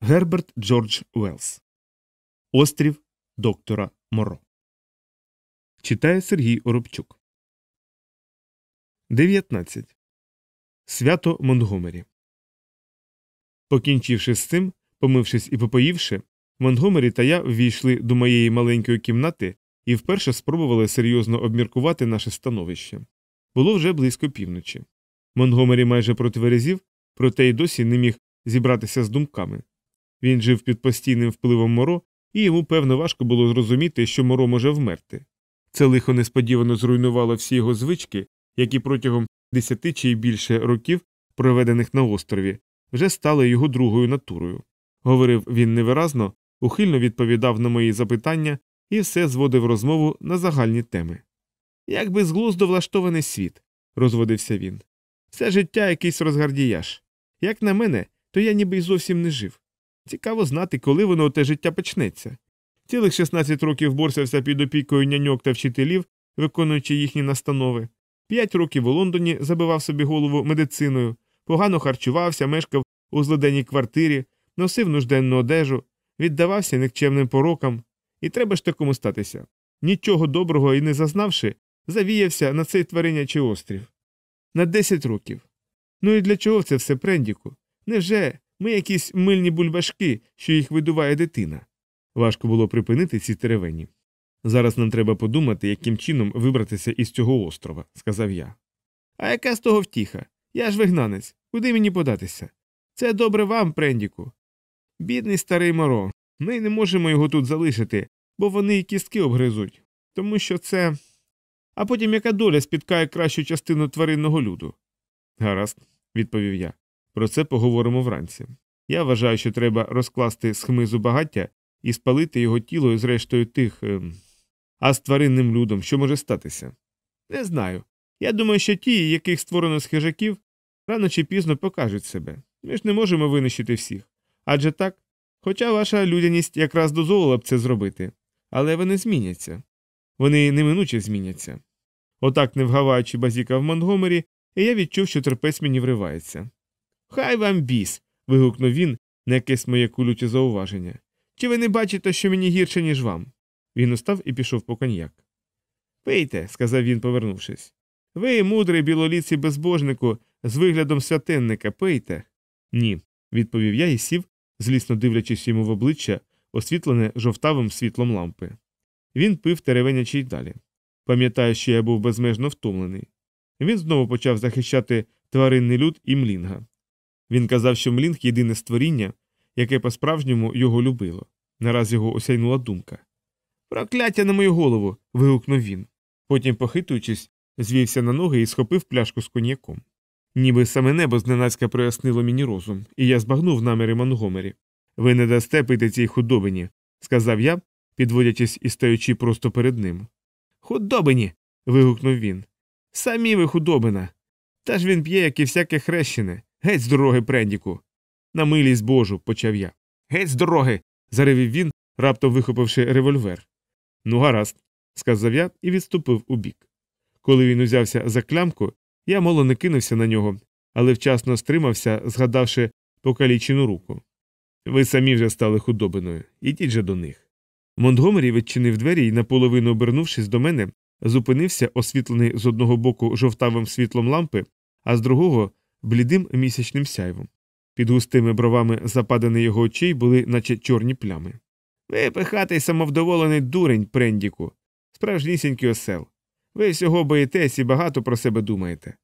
Герберт Джордж Уелс Острів доктора Моро. Читає Сергій Оробчук. 19. Свято Монтгомері. Покінчивши з цим, помившись і попоївши, Монтгомері та я ввійшли до моєї маленької кімнати і вперше спробували серйозно обміркувати наше становище. Було вже близько півночі. Монтгомері майже протверезів, проте й досі не міг зібратися з думками. Він жив під постійним впливом моро, і йому, певно, важко було зрозуміти, що моро може вмерти. Це лихо несподівано зруйнувало всі його звички, які протягом десяти чи більше років, проведених на острові, вже стали його другою натурою. Говорив він невиразно, ухильно відповідав на мої запитання і все зводив розмову на загальні теми. Як би зглуздо влаштований світ, розводився він. Все життя якийсь розгардіяж. Як на мене, то я ніби й зовсім не жив. Цікаво знати, коли воно те життя почнеться. Цілих 16 років борсався під опікою няньок та вчителів, виконуючи їхні настанови. П'ять років у Лондоні забивав собі голову медициною, погано харчувався, мешкав у злоденній квартирі, носив нужденну одежу, віддавався никчемним порокам. І треба ж такому статися. Нічого доброго і не зазнавши, завіявся на цей тваринячий острів. На 10 років. Ну і для чого це все прендіку? Невже ми якісь мильні бульбашки, що їх видуває дитина? Важко було припинити ці теревені. Зараз нам треба подумати, яким чином вибратися із цього острова, сказав я. А яка з того втіха? Я ж вигнанець. Куди мені податися? Це добре вам, прендіку. Бідний старий моро. Ми не можемо його тут залишити, бо вони й кістки обгризуть. Тому що це. А потім яка доля спіткає кращу частину тваринного люду? Гаразд, відповів я. Про це поговоримо вранці. Я вважаю, що треба розкласти з хмизу багаття і спалити його тіло з рештою тих. Ем... А з тваринним людом що може статися? Не знаю. Я думаю, що ті, яких створено з хижаків, рано чи пізно покажуть себе. Ми ж не можемо винищити всіх. Адже так, хоча ваша людяність якраз дозволила б це зробити, але вони зміняться. Вони неминуче зміняться. Отак, не вгаваючи базіка в Монгомері, і я відчув, що терпець мені вривається. Хай вам біс. вигукнув він на якесь моє кулюче зауваження. Чи ви не бачите, що мені гірше, ніж вам? Він устав і пішов по коньяк. Пийте, сказав він, повернувшись. Ви, мудрий білоліций безбожнику, з виглядом святенника, пийте. Ні, відповів я і сів, злісно дивлячись йому в обличчя, освітлене жовтавим світлом лампи. Він пив теревенячи й далі. Пам'ятаю, що я був безмежно втомлений. Він знову почав захищати тваринний люд і млінга. Він казав, що млінг єдине створіння, яке по справжньому його любило. Нараз його осяйнула думка. Прокляття на мою голову. вигукнув він. Потім, похитуючись, звівся на ноги і схопив пляшку з коньяком. Ніби саме небо зненацька прояснило мені розум, і я збагнув наміри Монгомері. Ви не дасте пити цій худобині, сказав я, підводячись і стаючи просто перед ним. Худобині. вигукнув він. Самі ви худобина. Та ж він п'є, як і всяке хрещене. Геть з дороги, Прендіку. На милість Божу, почав я. Геть з дороги. заревів він, раптом вихопивши револьвер. Ну, гаразд, сказав я і відступив у бік. Коли він узявся за клямку, я мало не кинувся на нього, але вчасно стримався, згадавши покалічену руку. Ви самі вже стали худобиною, ідіть же до них. Монтгомері відчинив двері і, наполовину обернувшись до мене, зупинився, освітлений з одного боку жовтавим світлом лампи, а з другого блідим місячним сяйвом. Під густими бровами западини його очей були, наче чорні плями. Ви пихатий самовдоволений дурень, Прендіку, справжнісінький осел. Ви всього боїтесь і багато про себе думаєте.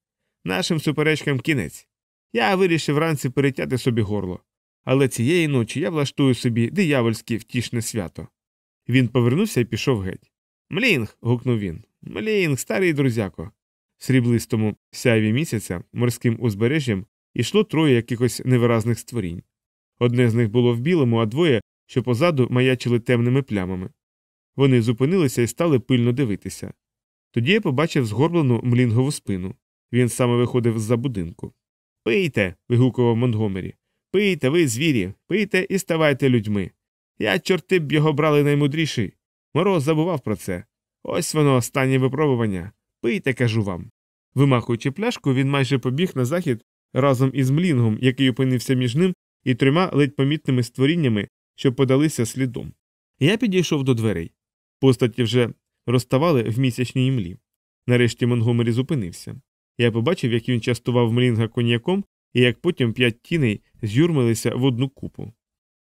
Нашим суперечкам кінець. Я вирішив вранці перетяти собі горло. Але цієї ночі я влаштую собі диявольське втішне свято. Він повернувся і пішов геть. Млінг. гукнув він. Млінг, старий друзяко. Сріблистому сяйві місяця морським узбережжям ішло троє якихось невиразних створінь. Одне з них було в білому, а двоє, що позаду маячили темними плямами. Вони зупинилися і стали пильно дивитися. Тоді я побачив згорблену млінгову спину. Він саме виходив з за будинку. Пийте. вигукував Монтгомері. Пийте, ви звірі, пийте і ставайте людьми. Я, чорти б його брали наймудріший. Мороз забував про це. Ось воно останнє випробування. Пийте, кажу вам. Вимахуючи пляшку, він майже побіг на захід разом із млінгом, який опинився між ним і трьома ледь помітними створіннями, що подалися слідом. Я підійшов до дверей. Постаті вже розставали в місячній імлі. Нарешті Монгомері зупинився. Я побачив, як він частував млінга коньяком і як потім п'ять тіней з'юрмилися в одну купу.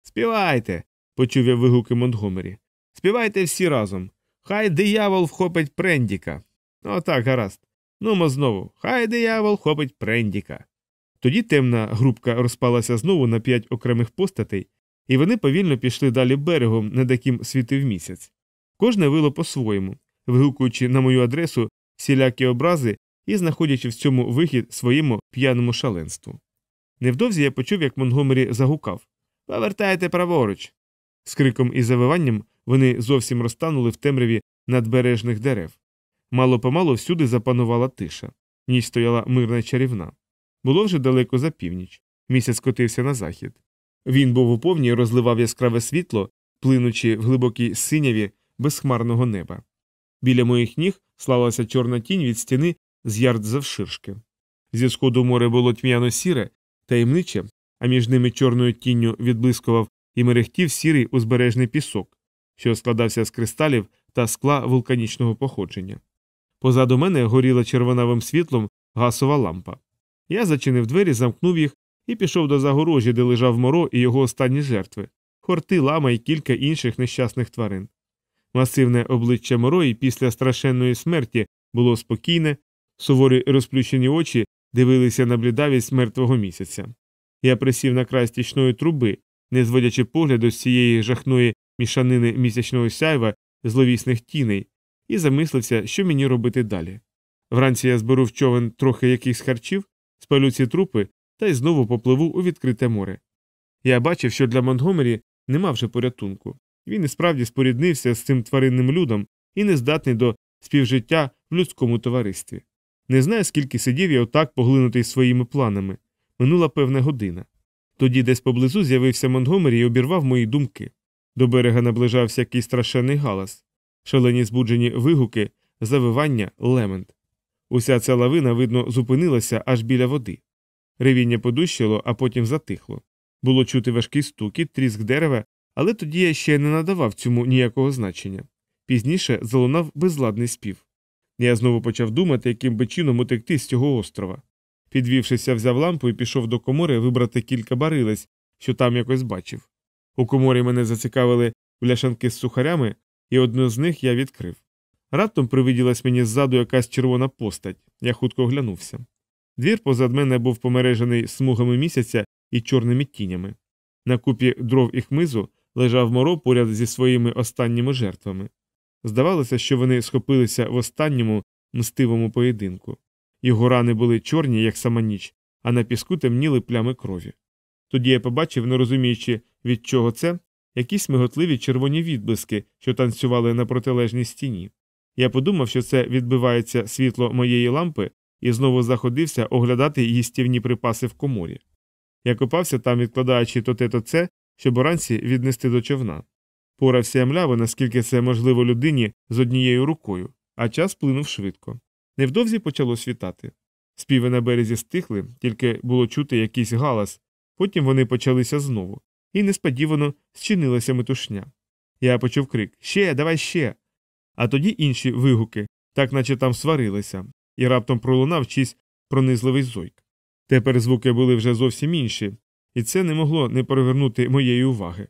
Співайте. почув я вигуки Монтгомері. Співайте всі разом. Хай диявол вхопить Прендіка. Отак, гаразд. Нумо знову. Хай диявол вхопить Прендіка. Тоді темна групка розпалася знову на п'ять окремих постатей, і вони повільно пішли далі берегом, над яким світив місяць. Кожне вило по-своєму, вигукуючи на мою адресу всілякі образи і знаходячи в цьому вихід своєму п'яному шаленству. Невдовзі я почув, як Монгомері загукав Повертайте праворуч. З криком і завиванням вони зовсім розтанули в темряві надбережних дерев. Мало помалу всюди запанувала тиша. Ніч стояла мирна чарівна. Було вже далеко за північ. Місяць котився на захід. Він був у повній розливав яскраве світло, плинучи в глибокій синяві безхмарного неба. Біля моїх ніг слалася чорна тінь від стіни з ярд завширшки. Зі сходу море було тьмяно сіре, таємниче, а між ними чорною тінню відблискував і мерехтів сірий узбережний пісок, що складався з кристалів та скла вулканічного походження. Позаду мене горіла червонавим світлом гасова лампа. Я зачинив двері, замкнув їх і пішов до загорожі, де лежав моро і його останні жертви хорти, лама і кілька інших нещасних тварин. Масивне обличчя моро і після страшенної смерті було спокійне, суворі розплющені очі дивилися на блідавість мертвого місяця. Я присів на край стічної труби, не зводячи погляду з цієї жахної мішанини місячного сяйва зловісних тіней, і замислився, що мені робити далі. Вранці я зберу в човен трохи якихось харчів, спалю ці трупи та й знову попливу у відкрите море. Я бачив, що для Монгомері нема вже порятунку. Він і справді споріднився з цим тваринним людом і не здатний до співжиття в людському товаристві. Не знаю, скільки сидів я отак поглинутий своїми планами. Минула певна година. Тоді десь поблизу з'явився Монгомері і обірвав мої думки. До берега наближався якийсь страшенний галас, шалені збуджені вигуки, завивання, лемент. Уся ця лавина, видно, зупинилася аж біля води. Ревіння подущило, а потім затихло. Було чути важкий стукіт, тріск дерева, але тоді я ще не надавав цьому ніякого значення. Пізніше залунав безладний спів. Я знову почав думати, яким би чином утекти з цього острова. Підвівшися, взяв лампу і пішов до комори вибрати кілька барилець, що там якось бачив. У коморі мене зацікавили бляшанки з сухарями, і одну з них я відкрив. Раптом привиділась мені ззаду якась червона постать, я хутко оглянувся. Двір позад мене був помережений смугами місяця і чорними тінями. На купі дров і хмизу лежав моро поряд зі своїми останніми жертвами. Здавалося, що вони схопилися в останньому мстивому поєдинку. Його рани були чорні, як сама ніч, а на піску темніли плями крові. Тоді я побачив, не розуміючи, від чого це, якісь миготливі червоні відблиски, що танцювали на протилежній стіні. Я подумав, що це відбивається світло моєї лампи, і знову заходився оглядати їстівні припаси в коморі. Я копався там, відкладаючи то те, то це, щоб уранці віднести до човна. Порався мляво, наскільки це можливо людині з однією рукою, а час плинув швидко. Невдовзі почало світати. Співи на березі стихли, тільки було чути якийсь галас, потім вони почалися знову, і несподівано зчинилася метушня. Я почув крик Ще, давай ще. А тоді інші вигуки, так наче там сварилися, і раптом пролунав чийсь пронизливий зойк. Тепер звуки були вже зовсім інші, і це не могло не перевернути моєї уваги.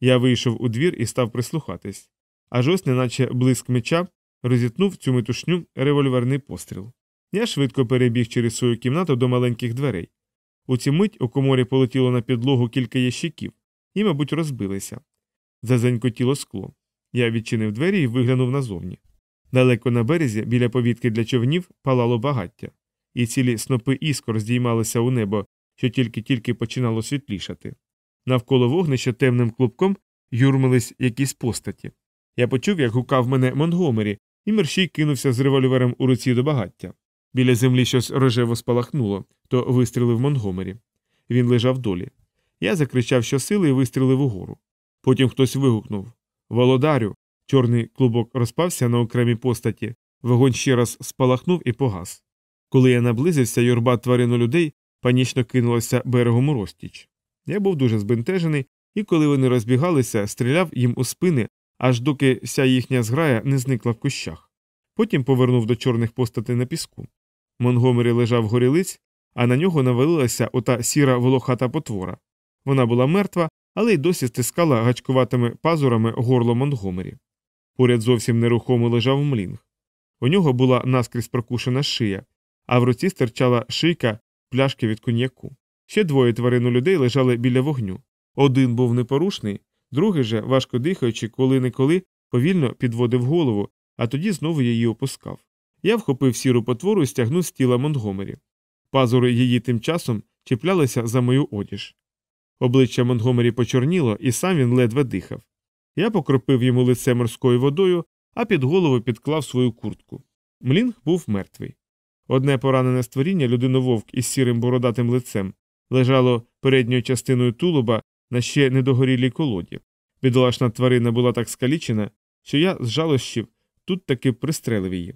Я вийшов у двір і став прислухатись, аж ось, неначе блиск меча, розітнув цю метушню револьверний постріл. Я швидко перебіг через свою кімнату до маленьких дверей. У цю мить у коморі полетіло на підлогу кілька ящиків і, мабуть, розбилися. Зазенькотіло скло. Я відчинив двері і виглянув назовні. Далеко на березі, біля повітки для човнів, палало багаття, і цілі снопи іскор здіймалися у небо, що тільки-тільки починало світлішати. Навколо вогнища темним клубком юрмились якісь постаті. Я почув, як гукав мене Монгомері, і мерщій кинувся з револьвером у руці до багаття. Біля землі щось рожево спалахнуло, то вистрілив Монгомері. Він лежав долі. Я закричав щосили і вистрілив угору. Потім хтось вигукнув Володарю. Чорний клубок розпався на окремій постаті, вогонь ще раз спалахнув і погас. Коли я наблизився, юрба тварину людей панічно кинулася берегом у розтіч. Я був дуже збентежений, і коли вони розбігалися, стріляв їм у спини, аж доки вся їхня зграя не зникла в кущах. Потім повернув до чорних постатей на піску. Монгомері лежав горілиць, а на нього навалилася ота сіра волохата потвора. Вона була мертва, але й досі стискала гачкуватими пазурами горло Монгомері. Поряд зовсім нерухомо лежав млінг. У нього була наскрізь прокушена шия, а в руці стирчала шийка пляшки від коньяку. Ще двоє тварин людей лежали біля вогню. Один був непорушний, другий же, важко дихаючи, коли неколи, повільно підводив голову, а тоді знову її опускав. Я вхопив сіру потвору і стягнув з тіла Монгомері. Пазури її тим часом чіплялися за мою одіж. Обличчя Монгомері почорніло, і сам він ледве дихав. Я покропив йому лице морською водою, а під голову підклав свою куртку. Млінг був мертвий. Одне поранене створіння, людинововк із сірим бородатим лицем, лежало передньою частиною тулуба на ще недогорілій колоді. Бідолашна тварина була так скалічена, що я з жалощів тут таки пристрелив її.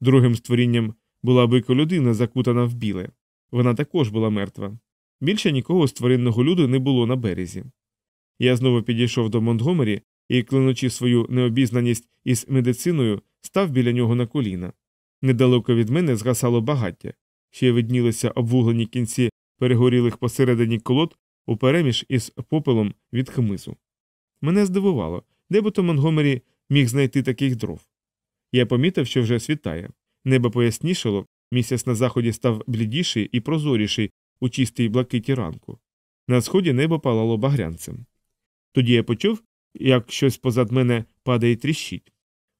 Другим створінням була бика людина, закутана в біле. Вона також була мертва. Більше нікого з тваринного люду не було на березі. Я знову підійшов до Монтгомері і, клянучи свою необізнаність із медициною, став біля нього на коліна. Недалеко від мене згасало багаття, ще виднілися обвуглені кінці перегорілих посередині колод упереміж із попелом від хмизу. Мене здивувало, де б то Монгомері міг знайти таких дров. Я помітив, що вже світає. Небо пояснішало, місяць на заході став блідіший і прозоріший у чистій блакиті ранку. На сході небо палало багрянцем. Тоді я почув, як щось позад мене падає і тріщить.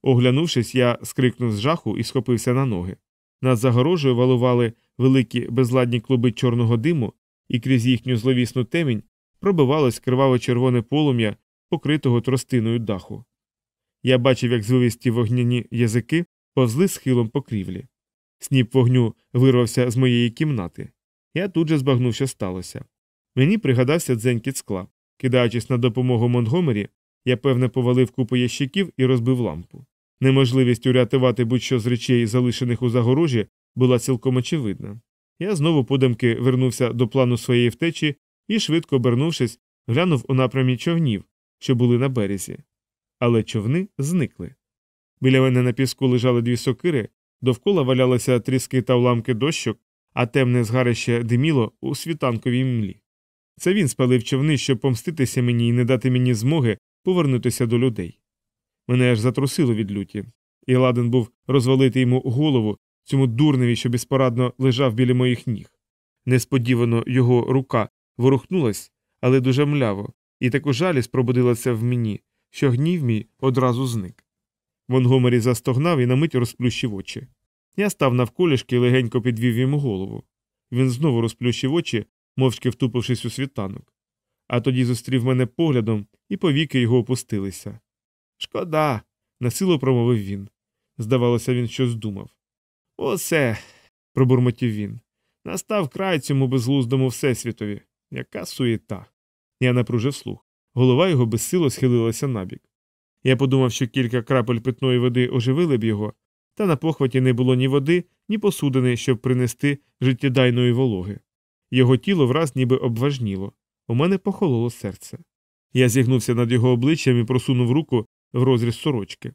Оглянувшись, я скрикнув з жаху і схопився на ноги. Над загорожею валували великі безладні клуби чорного диму, і крізь їхню зловісну темінь пробивалось криваво червоне полум'я, покритого тростиною даху. Я бачив, як звивисті вогняні язики повзли схилом покрівлі. Сніп вогню вирвався з моєї кімнати. Я тут же збагнув, що сталося. Мені пригадався дзенькіт скла. Кидаючись на допомогу Монтгомері, я певне повалив купу ящиків і розбив лампу. Неможливість урятувати будь-що з речей, залишених у загорожі, була цілком очевидна. Я знову подумки вернувся до плану своєї втечі і, швидко обернувшись, глянув у напрямі човнів, що були на березі. Але човни зникли. Біля мене на піску лежали дві сокири, довкола валялися тріски та уламки дощок, а темне згарище диміло у світанковій млі. Це він спалив човни, щоб помститися мені і не дати мені змоги повернутися до людей. Мене аж затрусило від люті, і ладен був розвалити йому голову цьому дурневі, що безпорадно лежав біля моїх ніг. Несподівано його рука ворухнулась, але дуже мляво, і таку жалість пробудилася в мені, що гнів мій одразу зник. Монгомері застогнав і на мить розплющив очі. Я став навколішки і легенько підвів йому голову. Він знову розплющив очі, мовчки втупившись у світанок. А тоді зустрів мене поглядом, і повіки його опустилися. Шкода, насилу промовив він. Здавалося, він щось думав. Осе, пробурмотів він. Настав край цьому безглуздому всесвітові. Яка суєта. Я напружив слух. Голова його безсило схилилася набік. Я подумав, що кілька крапель питної води оживили б його, та на похваті не було ні води, ні посудини, щоб принести життєдайної вологи. Його тіло враз ніби обважніло. У мене похололо серце. Я зігнувся над його обличчям і просунув руку в розріз сорочки.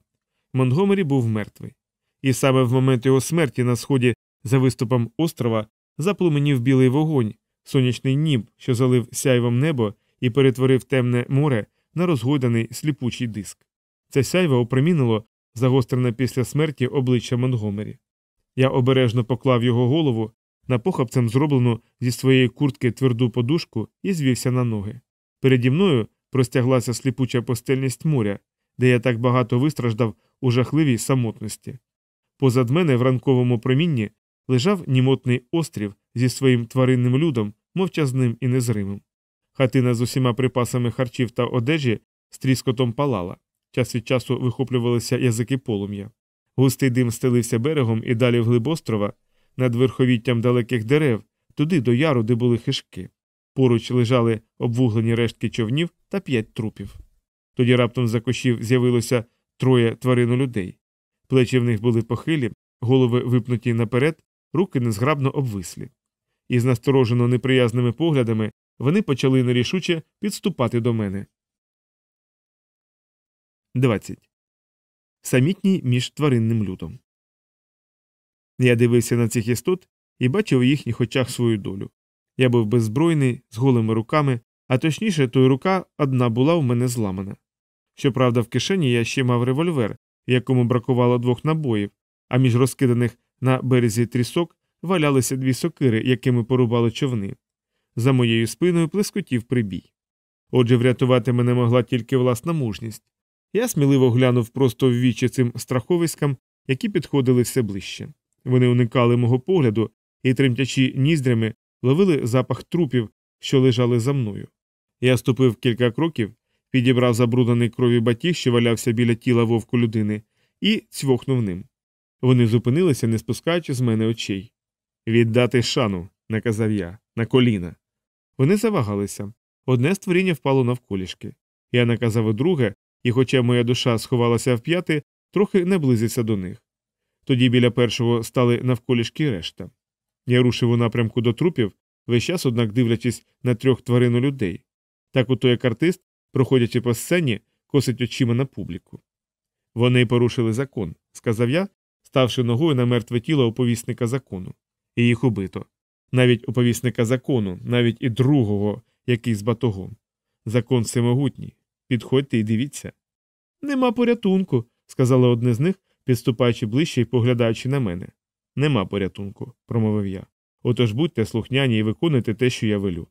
Монгомері був мертвий. І саме в момент його смерті на сході за виступом острова запломенів білий вогонь, сонячний ніб, що залив сяйвом небо і перетворив темне море на розгойданий сліпучий диск. Це сяйво опромінило загострене після смерті обличчя Монгомері. Я обережно поклав його голову на похапцем зроблену зі своєї куртки тверду подушку і звівся на ноги. Переді мною простяглася сліпуча постельність моря, де я так багато вистраждав у жахливій самотності. Позад мене в ранковому промінні лежав німотний острів зі своїм тваринним людом, мовчазним і незримим. Хатина з усіма припасами харчів та одежі з тріскотом палала, час від часу вихоплювалися язики полум'я. Густий дим стелився берегом і далі вглиб острова, над верховіттям далеких дерев, туди до яру, де були хижки. Поруч лежали обвуглені рештки човнів та п'ять трупів. Тоді раптом за кущів з'явилося троє тварину людей. Плечі в них були похилі, голови випнуті наперед, руки незграбно обвислі. Із насторожено неприязними поглядами Вони почали нерішуче підступати до мене. 20. Самітній між тваринним лютом. Я дивився на цих істот і бачив у їхніх очах свою долю. Я був беззбройний, з голими руками, а точніше, той рука одна була у мене зламана. Щоправда, в кишені я ще мав револьвер, якому бракувало двох набоїв, а між розкиданих на березі трісок валялися дві сокири, якими порубали човни. За моєю спиною плескотів прибій. Отже, врятувати мене могла тільки власна мужність. Я сміливо глянув просто в вічі цим страховиськам, які підходили все ближче. Вони уникали мого погляду і, тремтячи ніздрями, ловили запах трупів, що лежали за мною. Я ступив кілька кроків, підібрав забруднений крові батіг, що валявся біля тіла вовку людини, і цвохнув ним. Вони зупинилися, не спускаючи з мене очей. Віддати шану, наказав я, на коліна. Вони завагалися. Одне створіння впало навколішки. Я наказав друге, і, хоча моя душа сховалася в п'яти, трохи наблизився до них. Тоді біля першого стали навколішки решта. Я рушив у напрямку до трупів, весь час, однак дивлячись на трьох тварину людей. Так ото як артист, проходячи по сцені, косить очима на публіку. Вони порушили закон, сказав я, ставши ногою на мертве тіло оповісника закону. І їх убито. Навіть оповісника закону, навіть і другого, який з батогом. Закон всемогутній. Підходьте і дивіться. Нема порятунку, сказала одне з них, підступаючи ближче і поглядаючи на мене. Нема порятунку, промовив я. Отож будьте слухняні і виконуйте те, що я велю.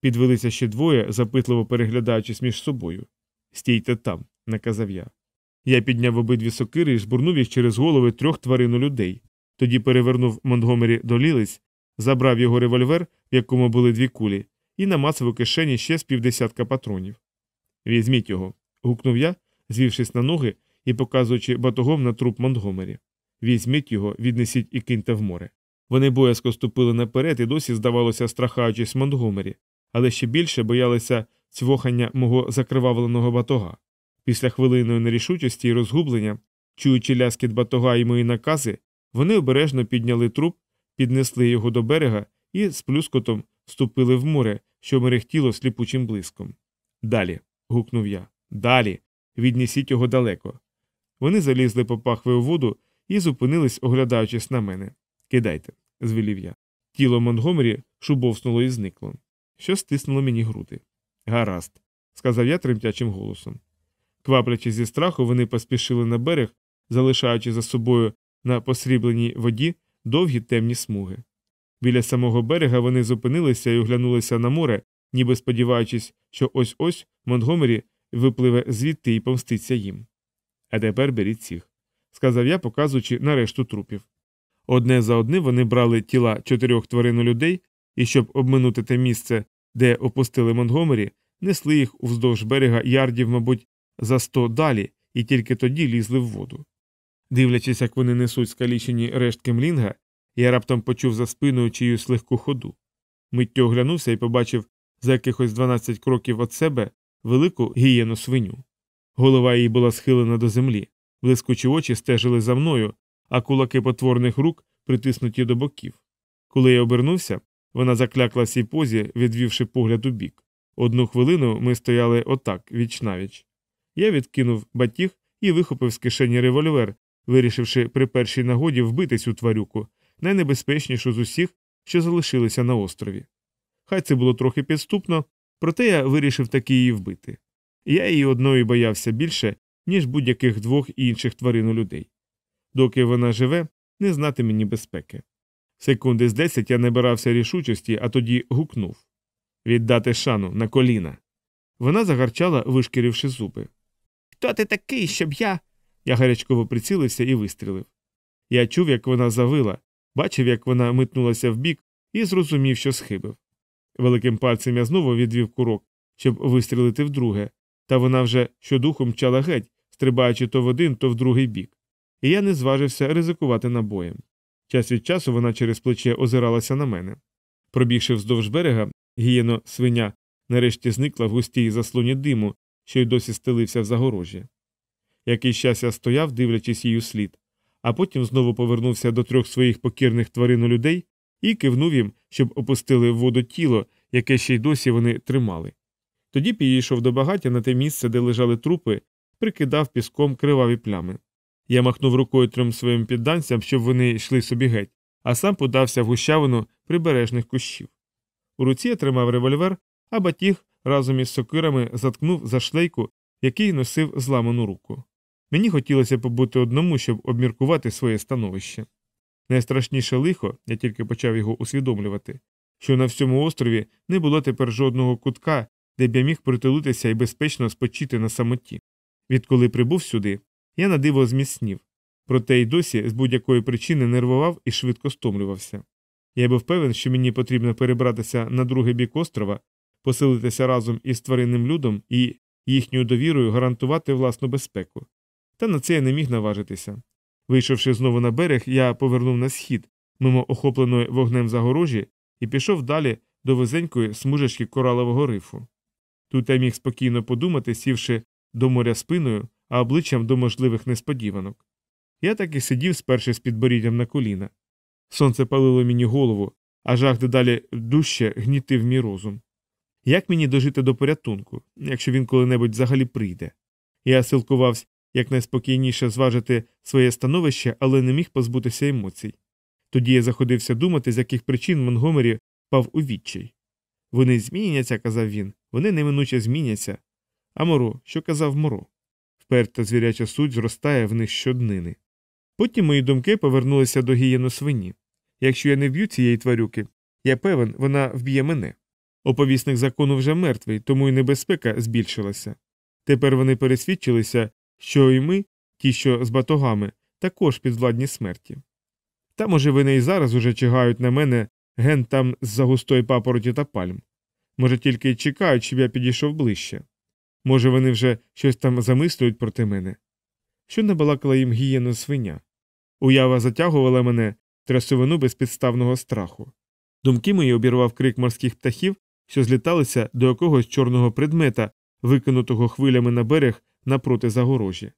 Підвелися ще двоє, запитливо переглядаючись між собою. Стійте там, наказав я. Я підняв обидві сокири і жбурнув їх через голови трьох тваринолюдей. Тоді перевернув Монтгомері долілиць, забрав його револьвер, в якому були дві кулі, і намацав у кишені ще з півдесятка патронів. Візьміть його. гукнув я, звівшись на ноги і показуючи батогом на труп Монтгомері. Візьміть його, віднесіть і киньте в море. Вони боязко ступили наперед і досі, здавалося, страхаючись Монтгомері, але ще більше боялися цвохання мого закривавленого батога. Після хвилиної нерішучості і розгублення, чуючи ляскіт батога і мої накази, вони обережно підняли труп, піднесли його до берега і з плюскотом вступили в море, що мерехтіло сліпучим блиском. Далі. гукнув я. Далі. Віднесіть його далеко. Вони залізли по пахви у воду і зупинились, оглядаючись на мене. Кидайте, звелів я. Тіло Монтгомері шубовснуло і зникло. Що стиснуло мені груди. Гаразд, сказав я тремтячим голосом. Кваплячи зі страху, вони поспішили на берег, залишаючи за собою на посрібленій воді довгі темні смуги. Біля самого берега вони зупинилися і оглянулися на море, ніби сподіваючись, що ось ось Монтгомері випливе звідти і помститься їм. А тепер беріть цих, сказав я, показуючи на решту трупів. Одне за одним вони брали тіла чотирьох тварин людей і, щоб обминути те місце, де опустили Монтгомері, несли їх уздовж берега ярдів, мабуть, за сто далі, і тільки тоді лізли в воду. Дивлячись, як вони несуть скалічені рештки млінга, я раптом почув за спиною чиюсь легку ходу. Миттю оглянувся і побачив за якихось 12 кроків від себе велику гієну свиню. Голова її була схилена до землі, блискучі очі стежили за мною, а кулаки потворних рук притиснуті до боків. Коли я обернувся, вона заклякла сій позі, відвівши погляд у бік. Одну хвилину ми стояли отак, віч навіч. Я відкинув батіг і вихопив з кишені револьвер, вирішивши при першій нагоді вбити цю тварюку, найнебезпечнішу з усіх, що залишилися на острові. Хай це було трохи підступно, проте я вирішив таки її вбити. Я її одної боявся більше, ніж будь-яких двох інших тварин у людей. Доки вона живе, не знати мені безпеки. Секунди з десять я набирався рішучості, а тоді гукнув віддати шану на коліна. Вона загарчала, вишкіривши зуби. Хто ти такий, щоб я. Я гарячково прицілився і вистрілив. Я чув, як вона завила, бачив, як вона митнулася вбік, і зрозумів, що схибив. Великим пальцем я знову відвів курок, щоб вистрілити вдруге, та вона вже щодуху мчала геть, стрибаючи то в один, то в другий бік. І я не зважився ризикувати набоєм. Час від часу вона через плече озиралася на мене. Пробігши вздовж берега, гієно свиня нарешті зникла в густій заслоні диму, що й досі стелився в загорожі. Якийсь час я стояв, дивлячись її слід, а потім знову повернувся до трьох своїх покірних тварин людей і кивнув їм, щоб опустили в воду тіло, яке ще й досі вони тримали. Тоді підійшов до багаття на те місце, де лежали трупи, прикидав піском криваві плями. Я махнув рукою трьом своїм підданцям, щоб вони йшли собі геть, а сам подався в гущавину прибережних кущів. У руці я тримав револьвер, а батіг разом із сокирами заткнув за шлейку, який носив зламану руку. Мені хотілося побути одному, щоб обміркувати своє становище. Найстрашніше лихо, я тільки почав його усвідомлювати, що на всьому острові не було тепер жодного кутка, де б я міг притулитися і безпечно спочити на самоті. Відколи прибув сюди, я на диво зміцнів, проте й досі з будь-якої причини нервував і швидко стомлювався. Я був певен, що мені потрібно перебратися на другий бік острова, поселитися разом із тваринним людом і їхньою довірою гарантувати власну безпеку. Та на це я не міг наважитися. Вийшовши знову на берег, я повернув на схід, мимо охопленої вогнем загорожі, і пішов далі до вузенької смужечки коралового рифу. Тут я міг спокійно подумати, сівши до моря спиною, а обличчям до можливих несподіванок. Я так і сидів, сперши з підборіддям на коліна. Сонце палило мені голову, а жах дедалі дужче гнітив мій розум. Як мені дожити до порятунку, якщо він коли-небудь взагалі прийде? Я силкувався якнайспокійніше зважити своє становище, але не міг позбутися емоцій. Тоді я заходився думати, з яких причин Монгомері впав у відчай. Вони зміняться, казав він, вони неминуче зміняться. А моро, що казав моро? Вперта звіряча суть зростає в них щоднини. Потім мої думки повернулися до гієну свині. Якщо я не вб'ю цієї тварюки, я певен, вона вб'є мене. Оповісник закону вже мертвий, тому й небезпека збільшилася. Тепер вони пересвідчилися, що і ми, ті, що з батогами, також підвладні смерті. Та, може, вони і зараз уже чигають на мене ген там з за густої папороті та пальм. Може, тільки й чекають, щоб я підійшов ближче. Може, вони вже щось там замислюють проти мене. Що не балакала їм гієно свиня. Уява затягувала мене трясовину безпідставного страху. Думки мої обірвав крик морських птахів, що зліталися до якогось чорного предмета, викинутого хвилями на берег напроти загорожі.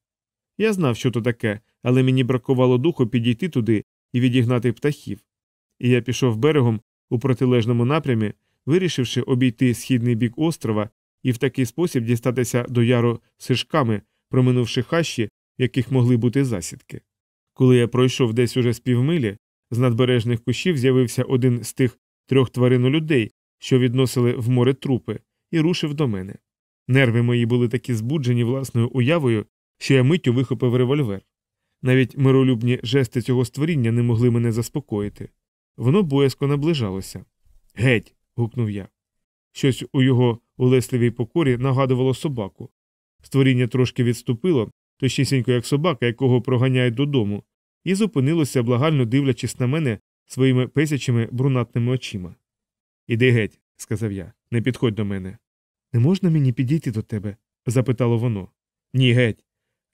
Я знав, що то таке, але мені бракувало духу підійти туди і відігнати птахів. І я пішов берегом у протилежному напрямі, вирішивши обійти східний бік острова і в такий спосіб дістатися до яру сишками, проминувши хащі, в яких могли бути засідки. Коли я пройшов десь уже з півмилі, з надбережних кущів з'явився один з тих трьох тварин людей, що відносили в море трупи, і рушив до мене. Нерви мої були такі збуджені власною уявою, що я миттю вихопив револьвер. Навіть миролюбні жести цього створіння не могли мене заспокоїти. Воно боязко наближалося. Геть. гукнув я. Щось у його улесливій покорі нагадувало собаку. Створіння трошки відступило, точнісінько як собака, якого проганяють додому, і зупинилося, благально дивлячись на мене своїми песячими брунатними очима. Іди геть, сказав я, не підходь до мене. Не можна мені підійти до тебе? запитало воно. Ні, геть.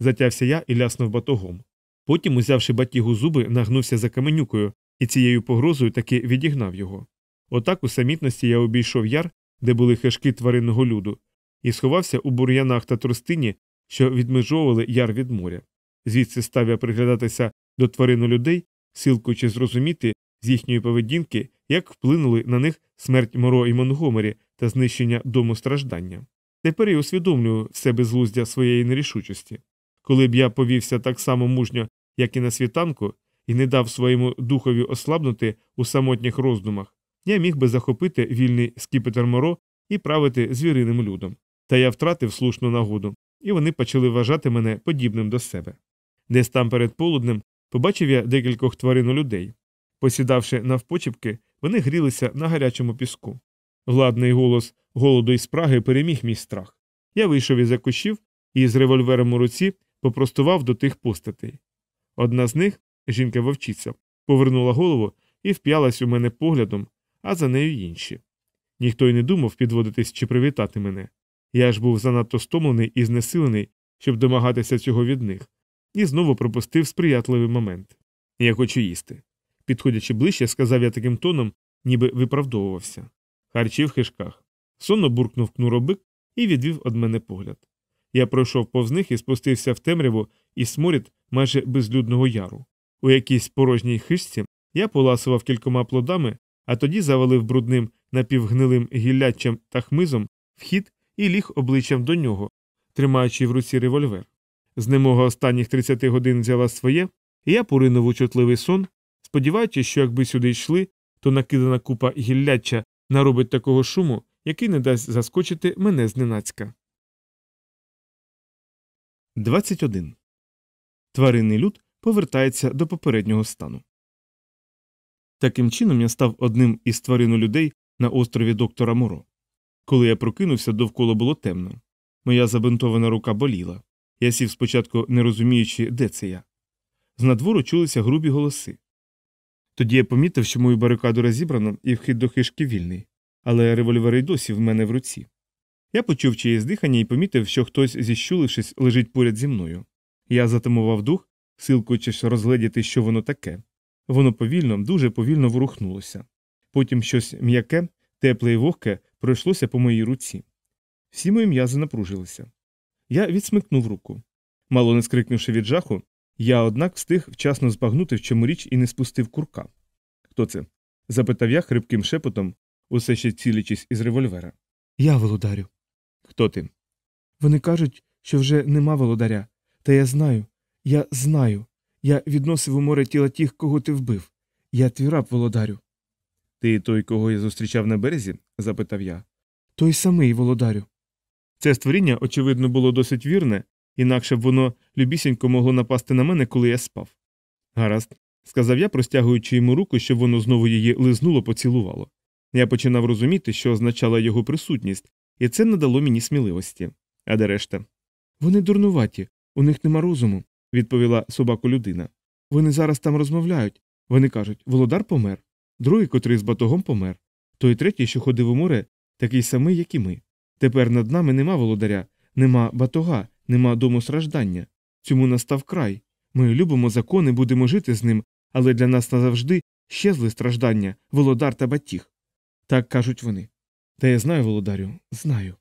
Затявся я і ляснув батогом. Потім, узявши батігу зуби, нагнувся за каменюкою і цією погрозою таки відігнав його. Отак у самітності я обійшов яр, де були хешки тваринного люду, і сховався у бур'янах та тростині, що відмежовували яр від моря. Звідси став я приглядатися до тварину людей, силкуючи зрозуміти з їхньої поведінки, як вплинули на них смерть Моро і Монгомері та знищення дому страждання. Тепер я усвідомлюю все безглуздя своєї нерішучості. Коли б я повівся так само мужньо, як і на світанку, і не дав своєму духові ослабнути у самотніх роздумах, я міг би захопити вільний скіпетр моро і правити звіриним людом. Та я втратив слушну нагоду, і вони почали вважати мене подібним до себе. Десь там перед полуднем побачив я декількох тварин людей. Посідавши навпочіпки, вони грілися на гарячому піску. Гладний голос голоду і спраги переміг мій страх. Я вийшов із за кущів і з револьвером у руці попростував до тих постатей. Одна з них, жінка вовчиця, повернула голову і вп'ялась у мене поглядом, а за нею інші. Ніхто й не думав підводитись чи привітати мене. Я ж був занадто стомлений і знесилений, щоб домагатися цього від них, і знову пропустив сприятливий момент. Я хочу їсти. Підходячи ближче, сказав я таким тоном, ніби виправдовувався. Харчі в хишках. Сонно буркнув кнуробик і відвів од мене погляд. Я пройшов повз них і спустився в темряву і сморід майже безлюдного яру. У якійсь порожній хишці я поласував кількома плодами, а тоді завалив брудним напівгнилим гілляччям та хмизом вхід і ліг обличчям до нього, тримаючи в руці револьвер. Знемога останніх 30 годин взяла своє, і я поринув у чутливий сон, сподіваючись, що якби сюди йшли, то накидана купа гілляччя наробить такого шуму, який не дасть заскочити мене зненацька. 21. Тваринний люд повертається до попереднього стану. Таким чином я став одним із тварину людей на острові доктора Моро. Коли я прокинувся, довкола було темно. Моя забинтована рука боліла. Я сів спочатку, не розуміючи, де це я. З надвору чулися грубі голоси. Тоді я помітив, що мою барикаду розібрано і вхід до хишки вільний, але револьвер й досі в мене в руці. Я почув чиєсь дихання і помітив, що хтось, зіщулившись, лежить поряд зі мною. Я затамував дух, силкуючись розгледіти, що воно таке. Воно повільно, дуже повільно ворухнулося. Потім щось м'яке, тепле і вогке пройшлося по моїй руці. Всі мої м'язи напружилися. Я відсмикнув руку. Мало не скрикнувши від жаху, я, однак, встиг вчасно збагнути, в чому річ і не спустив курка. Хто це? запитав я хрипким шепотом, усе ще цілячись із револьвера. Я володарю. Хто ти? Вони кажуть, що вже нема володаря. Та я знаю, я знаю. Я відносив у море тіла тих, кого ти вбив. Я твій раб, володарю. Ти той, кого я зустрічав на березі? запитав я. Той самий володарю. Це створіння, очевидно, було досить вірне, інакше б воно любісінько могло напасти на мене, коли я спав. Гаразд, сказав я, простягуючи йому руку, щоб воно знову її лизнуло, поцілувало. Я починав розуміти, що означала його присутність, і це надало мені сміливості. А де решта? Вони дурнуваті, у них нема розуму, відповіла собаку людина. Вони зараз там розмовляють. Вони кажуть, володар помер, другий, котрий з батогом помер, той третій, що ходив у море, такий самий, як і ми. Тепер над нами нема володаря, нема батога, нема дому страждання. Цьому настав край. Ми любимо закони, будемо жити з ним, але для нас назавжди щезли страждання, володар та батіг. Так кажуть вони. Та я знаю, володарю, знаю.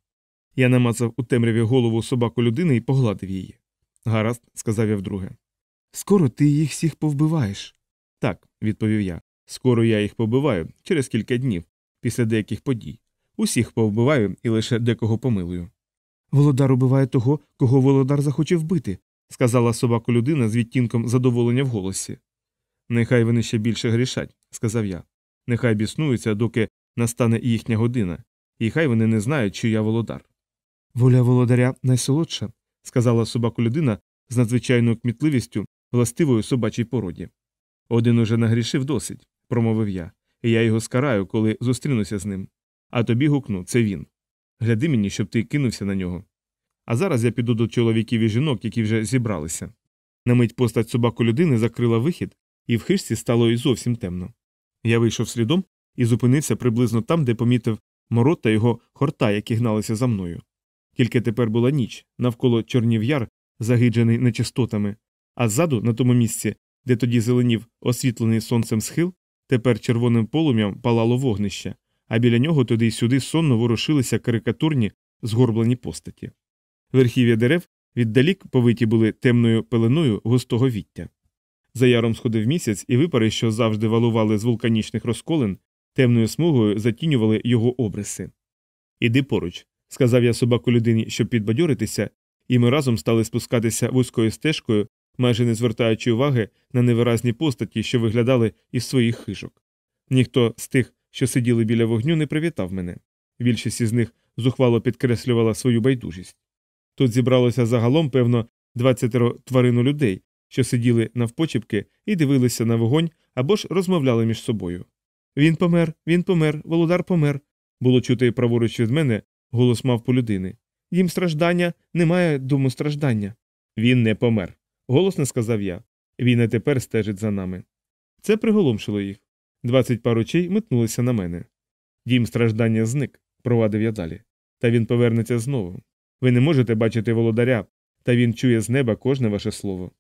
Я намацав у темряві голову собаку людини і погладив її. Гаразд, сказав я вдруге. Скоро ти їх всіх повбиваєш. Так, відповів я. Скоро я їх побиваю через кілька днів, після деяких подій. Усіх повбиваю і лише декого помилую. Володар убиває того, кого володар захоче вбити, сказала собаку людина з відтінком задоволення в голосі. Нехай вони ще більше грішать, сказав я. Нехай біснуються, доки настане їхня година, і хай вони не знають, що я володар. Воля володаря найсолодша, сказала собаку людина з надзвичайною кмітливістю, властивою собачій породі. Один уже нагрішив досить, промовив я, і я його скараю, коли зустрінуся з ним. А тобі гукну це він. Гляди мені, щоб ти кинувся на нього. А зараз я піду до чоловіків і жінок, які вже зібралися. На мить постать собаку людини закрила вихід, і в хижці стало і зовсім темно. Я вийшов слідом і зупинився приблизно там, де помітив морот та його хорта, які гналися за мною. Тільки тепер була ніч, навколо чорнів яр, загиджений нечистотами, а ззаду, на тому місці, де тоді зеленів освітлений сонцем схил, тепер червоним полум'ям палало вогнище, а біля нього туди й сюди сонно ворушилися карикатурні згорблені постаті. Верхів'я дерев віддалік повиті були темною пеленою густого віття. За яром сходив місяць, і випари, що завжди валували з вулканічних розколин, темною смугою затінювали його обриси. Іди поруч, сказав я собаку людині, щоб підбадьоритися, і ми разом стали спускатися вузькою стежкою, майже не звертаючи уваги на невиразні постаті, що виглядали із своїх хижок. Ніхто з тих, що сиділи біля вогню, не привітав мене. Більшість із них зухвало підкреслювала свою байдужість. Тут зібралося загалом, певно, двадцятеро тварину людей, що сиділи навпочіпки і дивилися на вогонь або ж розмовляли між собою. Він помер, він помер, володар помер. Було чути праворуч від мене голос мавпу людини. Їм страждання, немає дому страждання. Він не помер. Голосно сказав я. Він і тепер стежить за нами. Це приголомшило їх. Двадцять пар очей метнулися на мене. Дім страждання зник, провадив я далі. Та він повернеться знову. Ви не можете бачити володаря, та він чує з неба кожне ваше слово.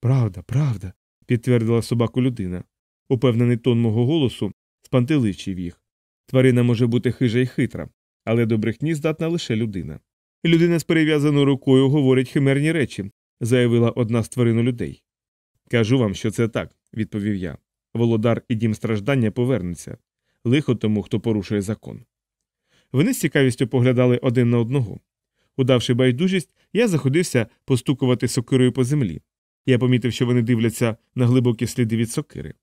Правда, правда, підтвердила собаку людина. Упевнений тон мого голосу спантеличив їх. Тварина може бути хижа і хитра, але до брехні здатна лише людина. Людина з перев'язаною рукою говорить химерні речі, заявила одна з тварину людей. Кажу вам, що це так, відповів я. Володар і дім страждання повернуться. лихо тому, хто порушує закон. Вони з цікавістю поглядали один на одного. Удавши байдужість, я заходився постукувати сокирою по землі. Я помітив, що вони дивляться на глибокі сліди від сокири.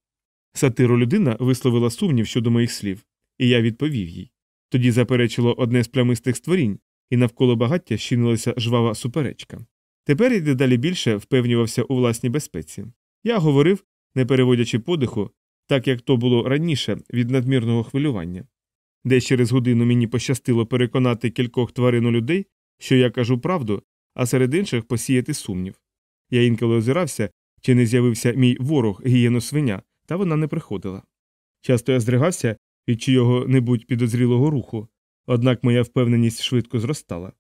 Сатиру людина висловила сумнів щодо моїх слів, і я відповів їй. Тоді заперечило одне з плямистих створінь, і навколо багаття щинилася жвава суперечка. Тепер я дедалі більше впевнювався у власній безпеці. Я говорив, не переводячи подиху, так як то було раніше від надмірного хвилювання. Десь через годину мені пощастило переконати кількох тварин людей, що я кажу правду, а серед інших посіяти сумнів. Я інколи озирався, чи не з'явився мій ворог гієно свиня, та вона не приходила. Часто я здригався від чийого небудь підозрілого руху, однак моя впевненість швидко зростала.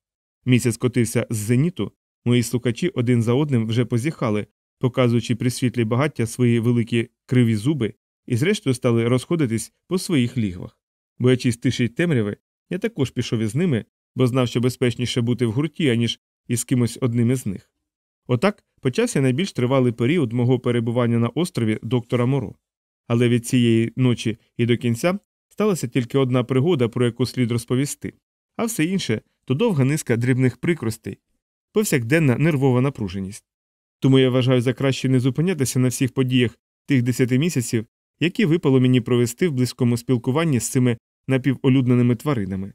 Місяць котився з зеніту, мої слухачі один за одним вже позіхали, показуючи при світлі багаття свої великі криві зуби, і зрештою стали розходитись по своїх лігвах. Боячись тиші й темряви, я також пішов із ними, бо знав, що безпечніше бути в гурті, аніж із кимось одним із них. Отак почався найбільш тривалий період мого перебування на острові доктора Моро. Але від цієї ночі і до кінця сталася тільки одна пригода, про яку слід розповісти, а все інше то довга низка дрібних прикростей, повсякденна нервова напруженість. Тому я вважаю за краще не зупинятися на всіх подіях тих десяти місяців, які випало мені провести в близькому спілкуванні з цими напіволюдненими тваринами.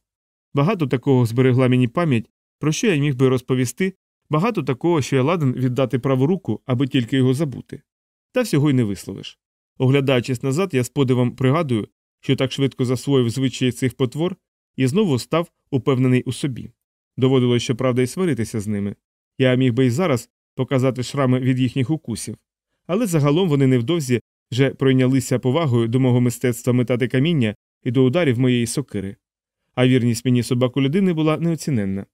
Багато такого зберегла мені пам'ять, про що я міг би розповісти, багато такого, що я ладен віддати праву руку, аби тільки його забути. Та всього й не висловиш. Оглядаючись назад, я з подивом пригадую, що так швидко засвоїв звичаї цих потвор і знову став упевнений у собі. Доводилось, щоправда, і сваритися з ними. Я міг би й зараз показати шрами від їхніх укусів, але загалом вони невдовзі вже пройнялися повагою до мого мистецтва метати каміння і до ударів моєї сокири. А вірність мені собаку людини була неоціненна.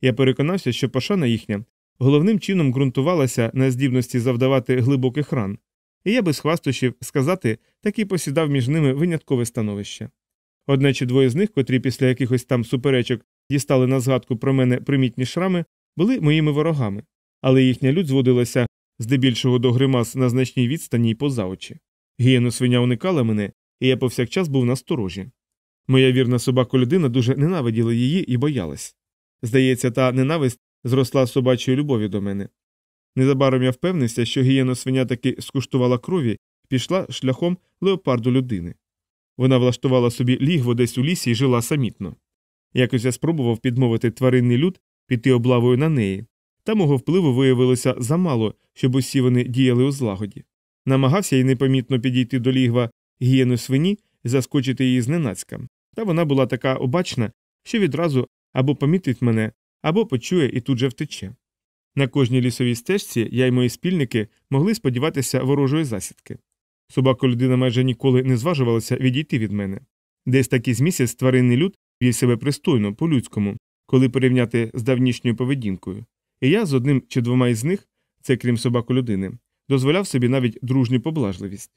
Я переконався, що пошана їхня головним чином ґрунтувалася на здібності завдавати глибоких ран, і я без хвастощів сказати, таки посідав між ними виняткове становище. Одне чи двоє з них, котрі після якихось там суперечок дістали на згадку про мене примітні шрами, були моїми ворогами, але їхня лють зводилася здебільшого до гримас на значній відстані й поза очі. Гієну свиня уникала мене, і я повсякчас був насторожі. Моя вірна собака людина дуже ненавиділа її і боялась. Здається, та ненависть зросла собачої любові до мене. Незабаром я впевнився, що гієно свиня таки скуштувала крові пішла шляхом леопарду людини. Вона влаштувала собі лігво десь у лісі і жила самітно. Якось я спробував підмовити тваринний люд піти облавою на неї, та мого впливу виявилося замало, щоб усі вони діяли у злагоді. Намагався й непомітно підійти до лігва гієну свині і заскочити її зненацька, та вона була така обачна, що відразу або помітить мене, або почує і тут же втече. На кожній лісовій стежці я й мої спільники могли сподіватися ворожої засідки. Собака людина майже ніколи не зважувалася відійти від мене. Десь такий з місяць тваринний люд вів себе пристойно, по-людському, коли порівняти з давнішньою поведінкою. І я з одним чи двома із них, це крім собаку людини, дозволяв собі навіть дружню поблажливість.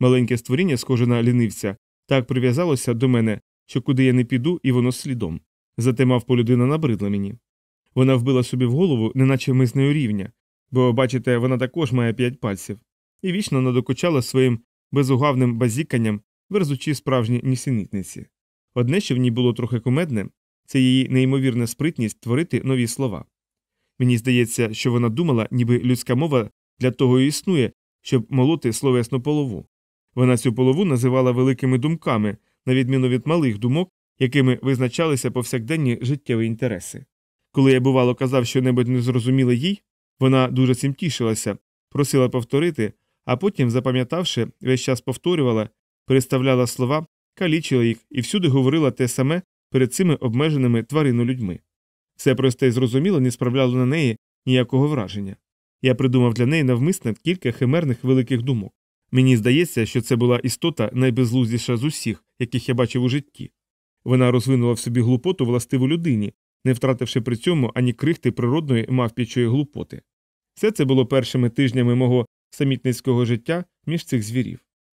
Маленьке створіння, схоже на лінивця, так прив'язалося до мене, що куди я не піду, і воно слідом. Зате мавпо людина набридла мені. Вона вбила собі в голову, неначе ми з нею рівня, бо, бачите, вона також має п'ять пальців, і вічно надокучала своїм безугавним базіканням, верзучи справжні нісенітниці. Одне, що в ній було трохи кумедне, це її неймовірна спритність творити нові слова. Мені здається, що вона думала, ніби людська мова для того і існує, щоб молоти словесну полову. Вона цю полову називала великими думками, на відміну від малих думок, якими визначалися повсякденні життєві інтереси. Коли я, бувало, казав що небудь незрозуміле їй, вона дуже цим тішилася, просила повторити, а потім, запам'ятавши, весь час повторювала, переставляла слова, калічила їх і всюди говорила те саме перед цими обмеженими тварину людьми. Все просте і зрозуміло не справляло на неї ніякого враження. Я придумав для неї навмисне кілька химерних великих думок. Мені здається, що це була істота найбезлуздіша з усіх, яких я бачив у житті. Вона розвинула в собі глупоту властиву людині, не втративши при цьому ані крихти природної мавпічої глупоти. Все це було першими тижнями мого самітницького життя між цих звірів.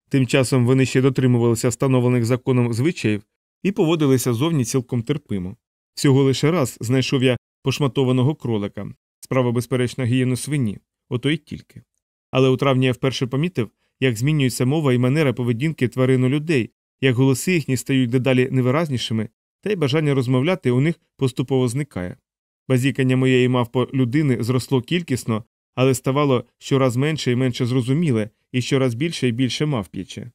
Тим часом вони ще дотримувалися встановлених законом звичаїв і поводилися зовні цілком терпимо. Всього лише раз знайшов я пошматованого кролика, справа, безперечно, гієну свині, ото й тільки. Але у травні я вперше помітив, як змінюється мова і манера поведінки тварину людей, як голоси їхні стають дедалі невиразнішими, та й бажання розмовляти у них поступово зникає. Базікання моєї мавпо людини зросло кількісно, але ставало щораз менше і менше зрозуміле, і щораз більше і більше мавп'яче.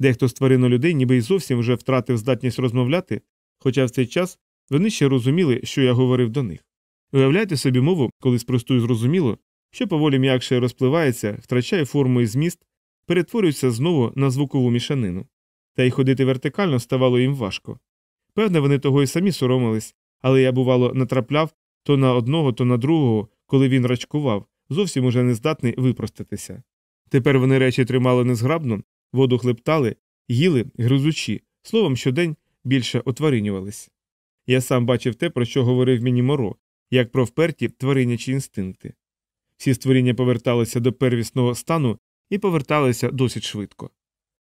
Дехто з тваринолюдей ніби й зовсім вже втратив здатність розмовляти, хоча в цей час вони ще розуміли, що я говорив до них. Уявляйте собі мову, коли спростую зрозуміло, що поволі м'якше розпливається, втрачає форму і зміст, перетворюється знову на звукову мішанину. Та й ходити вертикально ставало їм важко. Певне, вони того й самі соромились, але я, бувало, натрапляв то на одного, то на другого, коли він рачкував, зовсім уже не здатний випростатися. Тепер вони речі тримали незграбно, воду хлептали, їли, гризучі, словом, щодень більше отваринювались. Я сам бачив те, про що говорив мені Моро, як про вперті тваринячі інстинкти. Всі створіння поверталися до первісного стану і поверталися досить швидко.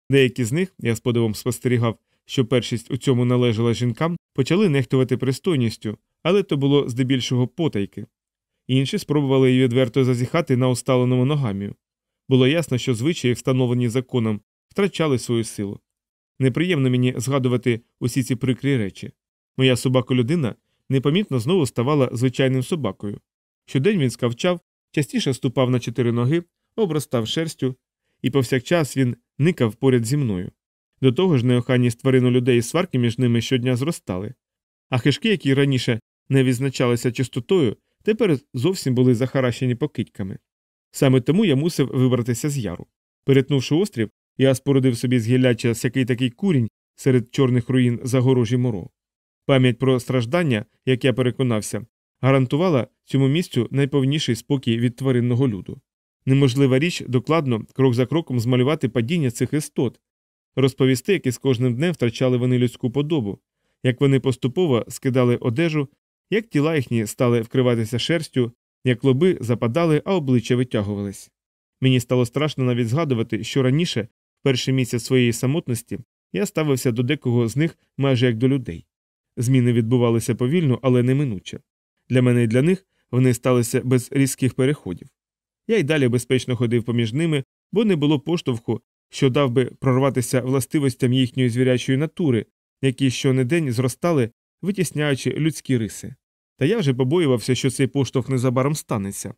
Деякі з них, я з подивом спостерігав, що першість у цьому належала жінкам, почали нехтувати пристойністю, але то було здебільшого потайки. Інші спробували її відверто зазіхати на усталеному ногамію. Було ясно, що звичаї, встановлені законом, втрачали свою силу. Неприємно мені згадувати усі ці прикрі речі. Моя собака людина непомітно знову ставала звичайним собакою. Щодень він скавчав, частіше ступав на чотири ноги, обростав шерстю, і повсякчас він никав поряд зі мною. До того ж, неоханість тварину людей і сварки між ними щодня зростали. А хижки, які раніше не відзначалися чистотою, тепер зовсім були захаращені покидьками. Саме тому я мусив вибратися з яру. Перетнувши острів, я спорудив собі з гілляча всякий такий курінь серед чорних руїн загорожі моро. Пам'ять про страждання, як я переконався, гарантувала цьому місцю найповніший спокій від тваринного люду. Неможлива річ докладно, крок за кроком змалювати падіння цих істот, розповісти, як із кожним днем втрачали вони людську подобу, як вони поступово скидали одежу, як тіла їхні стали вкриватися шерстю, як лоби западали, а обличчя витягувались. Мені стало страшно навіть згадувати, що раніше, в перший місяць своєї самотності, я ставився до декого з них майже як до людей. Зміни відбувалися повільно, але неминуче. Для мене і для них вони сталися без різких переходів. Я й далі безпечно ходив поміж ними, бо не було поштовху, що дав би прорватися властивостям їхньої звірячої натури, які щонедень зростали, витісняючи людські риси. Та я вже побоювався, що цей поштовх незабаром станеться.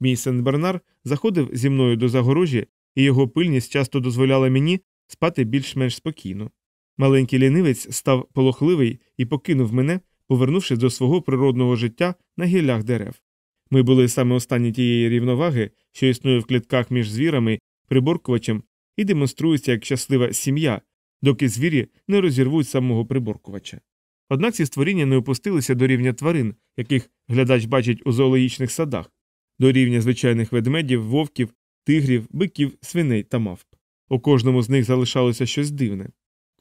Мій сен Бернар заходив зі мною до загорожі, і його пильність часто дозволяла мені спати більш-менш спокійно. Маленький лінивець став полохливий і покинув мене, повернувшись до свого природного життя на гіллях дерев. Ми були саме останні тієї рівноваги, що існує в клітках між звірами, приборкувачем і демонструється як щаслива сім'я, доки звірі не розірвуть самого приборкувача. Однак ці створіння не опустилися до рівня тварин, яких глядач бачить у зоологічних садах, до рівня звичайних ведмедів, вовків, тигрів, биків, свиней та мавп. У кожному з них залишалося щось дивне.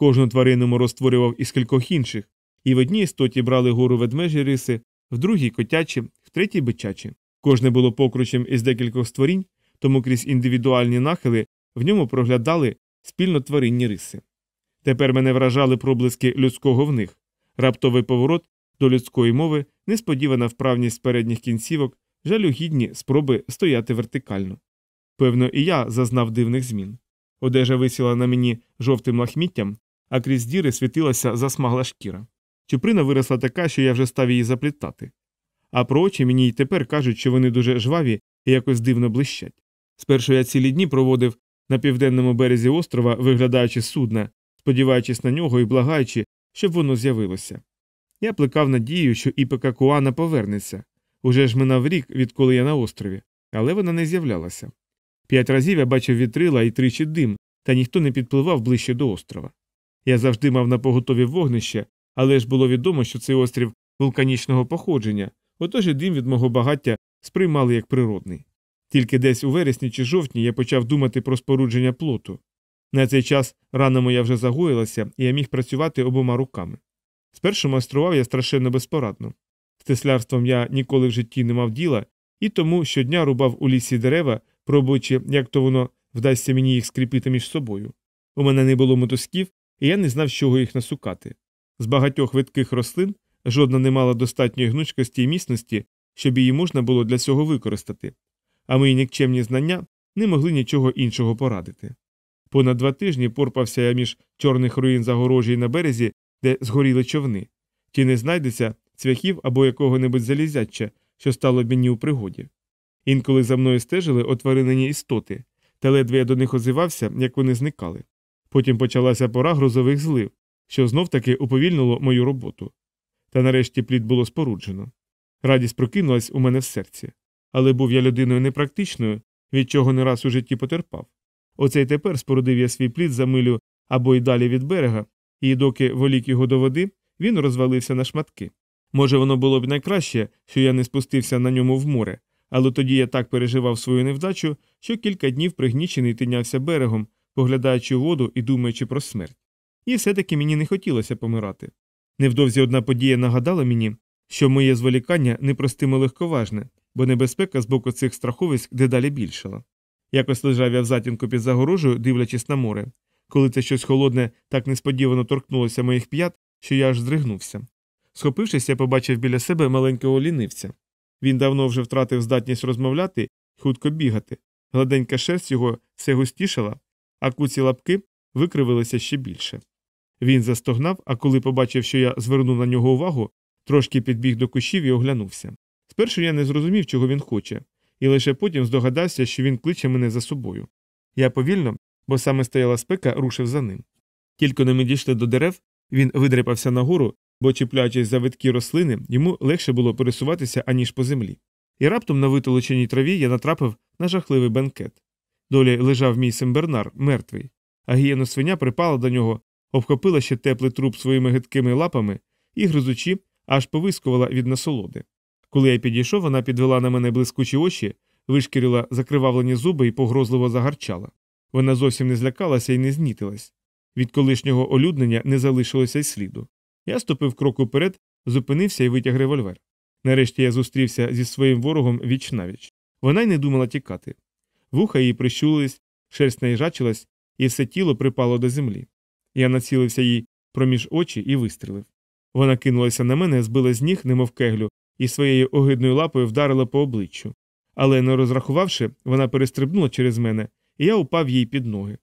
Кожну тварину мороз створював із кількох інших, і в одній істоті брали гору ведмежі риси, в другій котячі, в третій бичачі. Кожне було покручем із декількох створінь, тому крізь індивідуальні нахили в ньому проглядали спільно тваринні риси. Тепер мене вражали проблиски людського в них, раптовий поворот до людської мови, несподівана вправність передніх кінцівок, жалюгідні спроби стояти вертикально. Певно, і я зазнав дивних змін. Одежа висіла на мені жовтим лахміттям, а крізь діри світилася засмагла шкіра. Чуприна виросла така, що я вже став її заплітати. А про очі мені й тепер кажуть, що вони дуже жваві і якось дивно блищать. Спершу я цілі дні проводив на південному березі острова, виглядаючи судна, сподіваючись на нього і благаючи, щоб воно з'явилося. Я плекав надію, що Іпека Куана повернеться. Уже ж минав рік, відколи я на острові, але вона не з'являлася. П'ять разів я бачив вітрила і тричі дим, та ніхто не підпливав ближче до острова. Я завжди мав на поготові вогнище, але ж було відомо, що цей острів вулканічного походження, отож і дим від мого багаття сприймали як природний. Тільки десь у вересні чи жовтні я почав думати про спорудження плоту. На цей час рана моя вже загоїлася, і я міг працювати обома руками. Спершу майстрував я страшенно безпорадно. З теслярством я ніколи в житті не мав діла, і тому щодня рубав у лісі дерева, пробуючи, як то воно вдасться мені їх скріпити між собою. У мене не було мотузків, і я не знав, з чого їх насукати. З багатьох видких рослин жодна не мала достатньої гнучкості і міцності, щоб її можна було для цього використати, а мої нікчемні знання не могли нічого іншого порадити. Понад два тижні порпався я між чорних руїн загорожі на березі, де згоріли човни. Чи не знайдеться цвяхів або якого-небудь залізяча, що стало б мені у пригоді. Інколи за мною стежили отваринені істоти, та ледве я до них озивався, як вони зникали. Потім почалася пора грозових злив, що знов таки уповільнило мою роботу. Та нарешті плід було споруджено. Радість прокинулась у мене в серці. Але був я людиною непрактичною, від чого не раз у житті потерпав. Оце й тепер спорудив я свій плід за милю або й далі від берега, і доки волік його до води, він розвалився на шматки. Може, воно було б найкраще, що я не спустився на ньому в море, але тоді я так переживав свою невдачу, що кілька днів пригнічений тинявся берегом, поглядаючи у воду і думаючи про смерть. І все-таки мені не хотілося помирати. Невдовзі одна подія нагадала мені, що моє зволікання непростимо легковажне, бо небезпека з боку цих страховиськ дедалі більшала. Якось лежав я в затінку під загорожею, дивлячись на море. Коли це щось холодне так несподівано торкнулося моїх п'ят, що я аж здригнувся. Схопившись, я побачив біля себе маленького лінивця. Він давно вже втратив здатність розмовляти хутко бігати. Гладенька шерсть його все густішала, а куці лапки викривилися ще більше. Він застогнав, а коли побачив, що я звернув на нього увагу, трошки підбіг до кущів і оглянувся. Спершу я не зрозумів, чого він хоче, і лише потім здогадався, що він кличе мене за собою. Я повільно, бо саме стояла спека, рушив за ним. Тільки не ми дійшли до дерев, він видрипався нагору, бо, чіпляючись за виткі рослини, йому легше було пересуватися, аніж по землі. І раптом на витолоченій траві я натрапив на жахливий бенкет. Долі лежав мій Сембернар, мертвий, а гієно свиня припала до нього, обхопила ще теплий труп своїми гидкими лапами і, гризучи, аж повискувала від насолоди. Коли я підійшов, вона підвела на мене блискучі очі, вишкірила закривавлені зуби і погрозливо загарчала. Вона зовсім не злякалася і не знітилась. Від колишнього олюднення не залишилося й сліду. Я ступив крок уперед, зупинився і витяг револьвер. Нарешті я зустрівся зі своїм ворогом віч навіч. Вона й не думала тікати. Вуха її прищулились, шерсть наїжачилась, і все тіло припало до землі. Я націлився їй проміж очі і вистрілив. Вона кинулася на мене, збила з ніг, немов кеглю, і своєю огидною лапою вдарила по обличчю. Але, не розрахувавши, вона перестрибнула через мене, і я упав їй під ноги.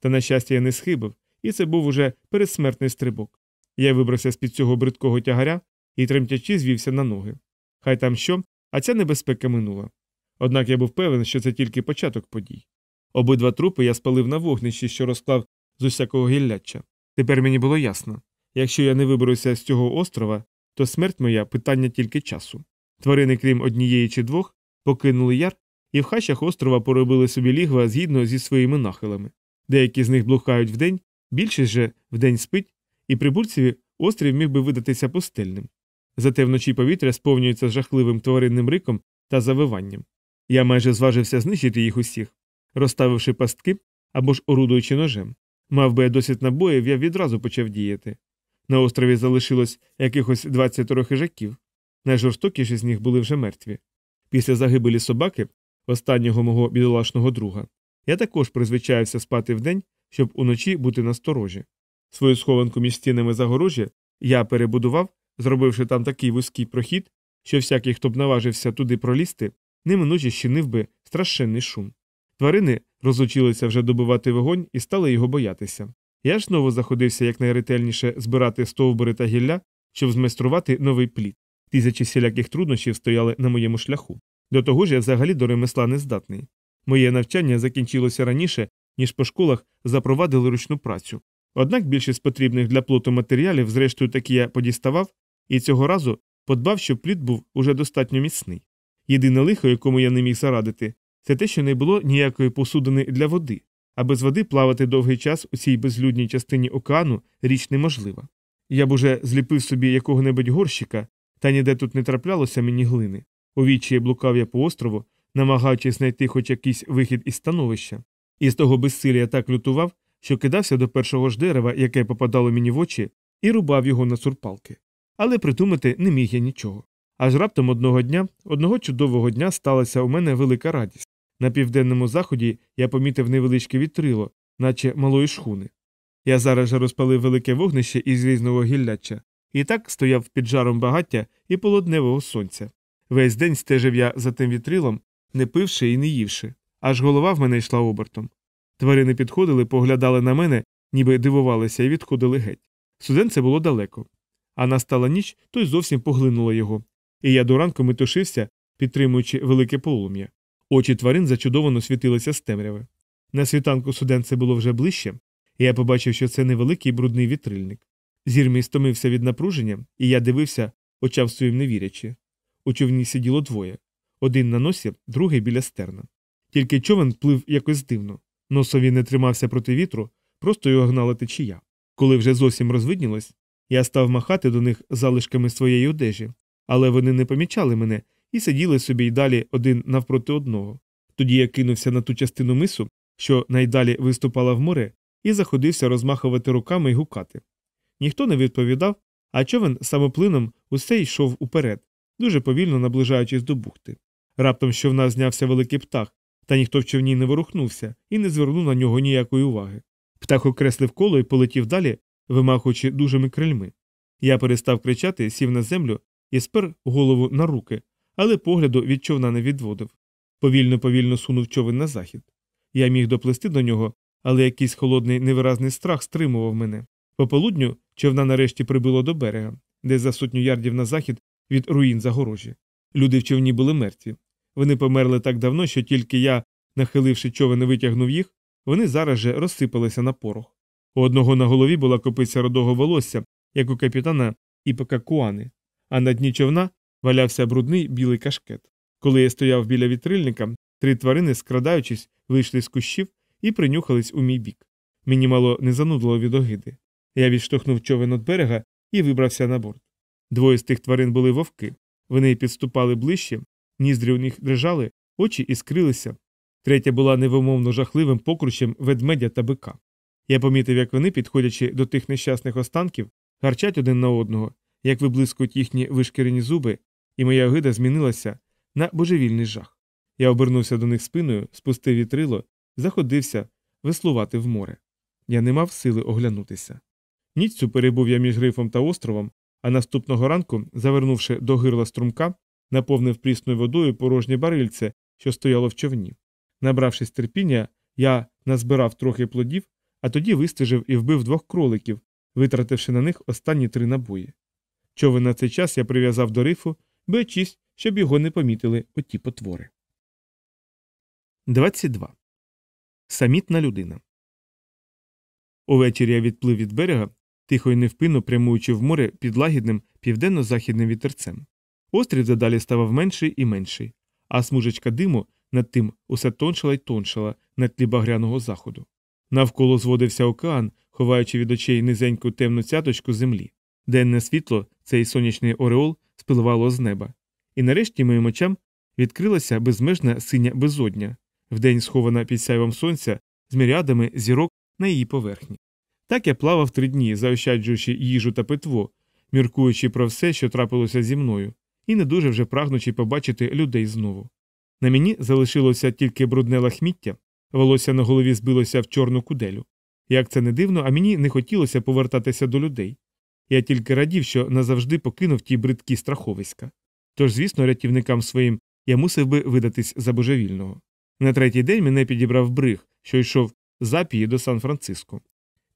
Та, на щастя, я не схибив, і це був уже передсмертний стрибок. Я вибрався з під цього бридкого тягаря і тремтячи звівся на ноги. Хай там що, а ця небезпека минула. Однак я був певен, що це тільки початок подій. Обидва трупи я спалив на вогнищі, що розклав з усякого гілляча. Тепер мені було ясно якщо я не виберуся з цього острова, то смерть моя питання тільки часу. Тварини, крім однієї чи двох, покинули яр, і в хащах острова поробили собі лігва згідно зі своїми нахилами. Деякі з них блукають вдень, більшість же вдень спить, і прибульцеві острів міг би видатися пустельним. Зате вночі повітря сповнюється жахливим тваринним риком та завиванням. Я майже зважився знищити їх усіх, розставивши пастки або ж орудуючи ножем. Мав би я досить набоїв, я відразу почав діяти. На острові залишилось якихось 20 хижаків. Найжорстокіші з них були вже мертві. Після загибелі собаки, останнього мого бідолашного друга, я також призвичаєвся спати вдень, щоб уночі бути насторожі. Свою схованку між стінами загорожі я перебудував, зробивши там такий вузький прохід, що всякий, хто б наважився туди пролізти, неминуче щинив би страшенний шум. Тварини розучилися вже добивати вогонь і стали його боятися. Я ж знову заходився якнайретельніше збирати стовбури та гілля, щоб змайструвати новий плід. Тисячі всіляких труднощів стояли на моєму шляху. До того ж я взагалі до ремесла не здатний. Моє навчання закінчилося раніше, ніж по школах запровадили ручну працю. Однак більшість потрібних для плоту матеріалів, зрештою, таки я подіставав, і цього разу подбав, щоб плід був уже достатньо міцний. Єдине лихо, якому я не міг зарадити, це те, що не було ніякої посудини для води, а без води плавати довгий час у цій безлюдній частині океану річ неможлива. Я б уже зліпив собі якого-небудь горщика, та ніде тут не траплялося мені глини. У вічі блукав я по острову, намагаючись знайти хоч якийсь вихід із становища, і з того безсилля так лютував, що кидався до першого ж дерева, яке попадало мені в очі, і рубав його на цурпалки. Але придумати не міг я нічого. Аж раптом одного дня, одного чудового дня сталася у мене велика радість. На південному заході я помітив невеличке вітрило, наче малої шхуни. Я зараз же розпалив велике вогнище із різного гілляча, і так стояв під жаром багаття і полудневого сонця. Весь день стежив я за тим вітрилом, не пивши і не ївши, аж голова в мене йшла обертом. Тварини підходили, поглядали на мене, ніби дивувалися і відходили геть. Суденце було далеко. А настала ніч, то й зовсім поглинуло його. І я до ранку метушився, підтримуючи велике полум'я. Очі тварин зачудовано світилися з темряви. На світанку суденце було вже ближче, і я побачив, що це невеликий брудний вітрильник. Зір мій стомився від напруження, і я дивився, очам своїм не вірячи. У човні сиділо двоє один на носі, другий біля стерна. Тільки човен плив якось дивно. Носові не тримався проти вітру, просто його гнала течія. Коли вже зовсім розвиднілось, я став махати до них залишками своєї одежі, але вони не помічали мене і сиділи собі й далі один навпроти одного. Тоді я кинувся на ту частину мису, що найдалі виступала в море, і заходився розмахувати руками й гукати. Ніхто не відповідав, а човен самоплином усе йшов уперед, дуже повільно наближаючись до бухти. Раптом з човна знявся великий птах, та ніхто в човні не ворухнувся і не звернув на нього ніякої уваги. Птах окреслив коло і полетів далі, вимахуючи дужими крильми. Я перестав кричати, сів на землю і спер голову на руки, але погляду від човна не відводив. Повільно повільно сунув човен на захід. Я міг доплести до нього, але якийсь холодний невиразний страх стримував мене. Пополудню човна нарешті прибило до берега, десь за сотню ярдів на захід від руїн загорожі. Люди в човні були мертві. Вони померли так давно, що тільки я, нахиливши човен, витягнув їх, вони зараз же розсипалися на порох. У одного на голові була копиця родого волосся, як у капітана Іпека Куани, а на дні човна валявся брудний білий кашкет. Коли я стояв біля вітрильника, три тварини, скрадаючись, вийшли з кущів і принюхались у мій бік. Мені мало не занудило від огиди. Я відштовхнув човен від берега і вибрався на борт. Двоє з тих тварин були вовки. Вони підступали ближче, ніздрі у них дрижали, очі іскрилися. Третя була невимовно жахливим покручем ведмедя та бика. Я помітив, як вони, підходячи до тих нещасних останків, гарчать один на одного, як виблискують їхні вишкірені зуби, і моя огида змінилася на божевільний жах. Я обернувся до них спиною, спустив вітрило, заходився веслувати в море. Я не мав сили оглянутися. Ніццю перебув я між грифом та островом, а наступного ранку, завернувши до гирла струмка, наповнив прісною водою порожнє барильце, що стояло в човні. Набравшись терпіння, я назбирав трохи плодів, а тоді вистежив і вбив двох кроликів, витративши на них останні три набої. Човен на цей час я прив'язав до рифу, боячись, щоб його не помітили оті потвори. 22. Самітна людина. Увечері я відплив від берега, тихо й невпинно прямуючи в море під лагідним південно-західним вітерцем. Острів задалі ставав менший і менший, а смужечка диму над тим усе тоншала й тоншала на тлі багряного заходу. Навколо зводився океан, ховаючи від очей низеньку темну цяточку землі. Денне світло, цей сонячний ореол, спливало з неба. І нарешті моїм очам відкрилася безмежна синя безодня, вдень схована під сяйвом сонця з мірядами зірок на її поверхні. Так я плавав три дні, заощаджуючи їжу та питво, міркуючи про все, що трапилося зі мною, і не дуже вже прагнучи побачити людей знову. На мені залишилося тільки брудне лахміття, волосся на голові збилося в чорну куделю. Як це не дивно, а мені не хотілося повертатися до людей. Я тільки радів, що назавжди покинув ті бридкі страховиська. Тож, звісно, рятівникам своїм я мусив би видатись за божевільного. На третій день мене підібрав бриг, що йшов з Апії до Сан-Франциско.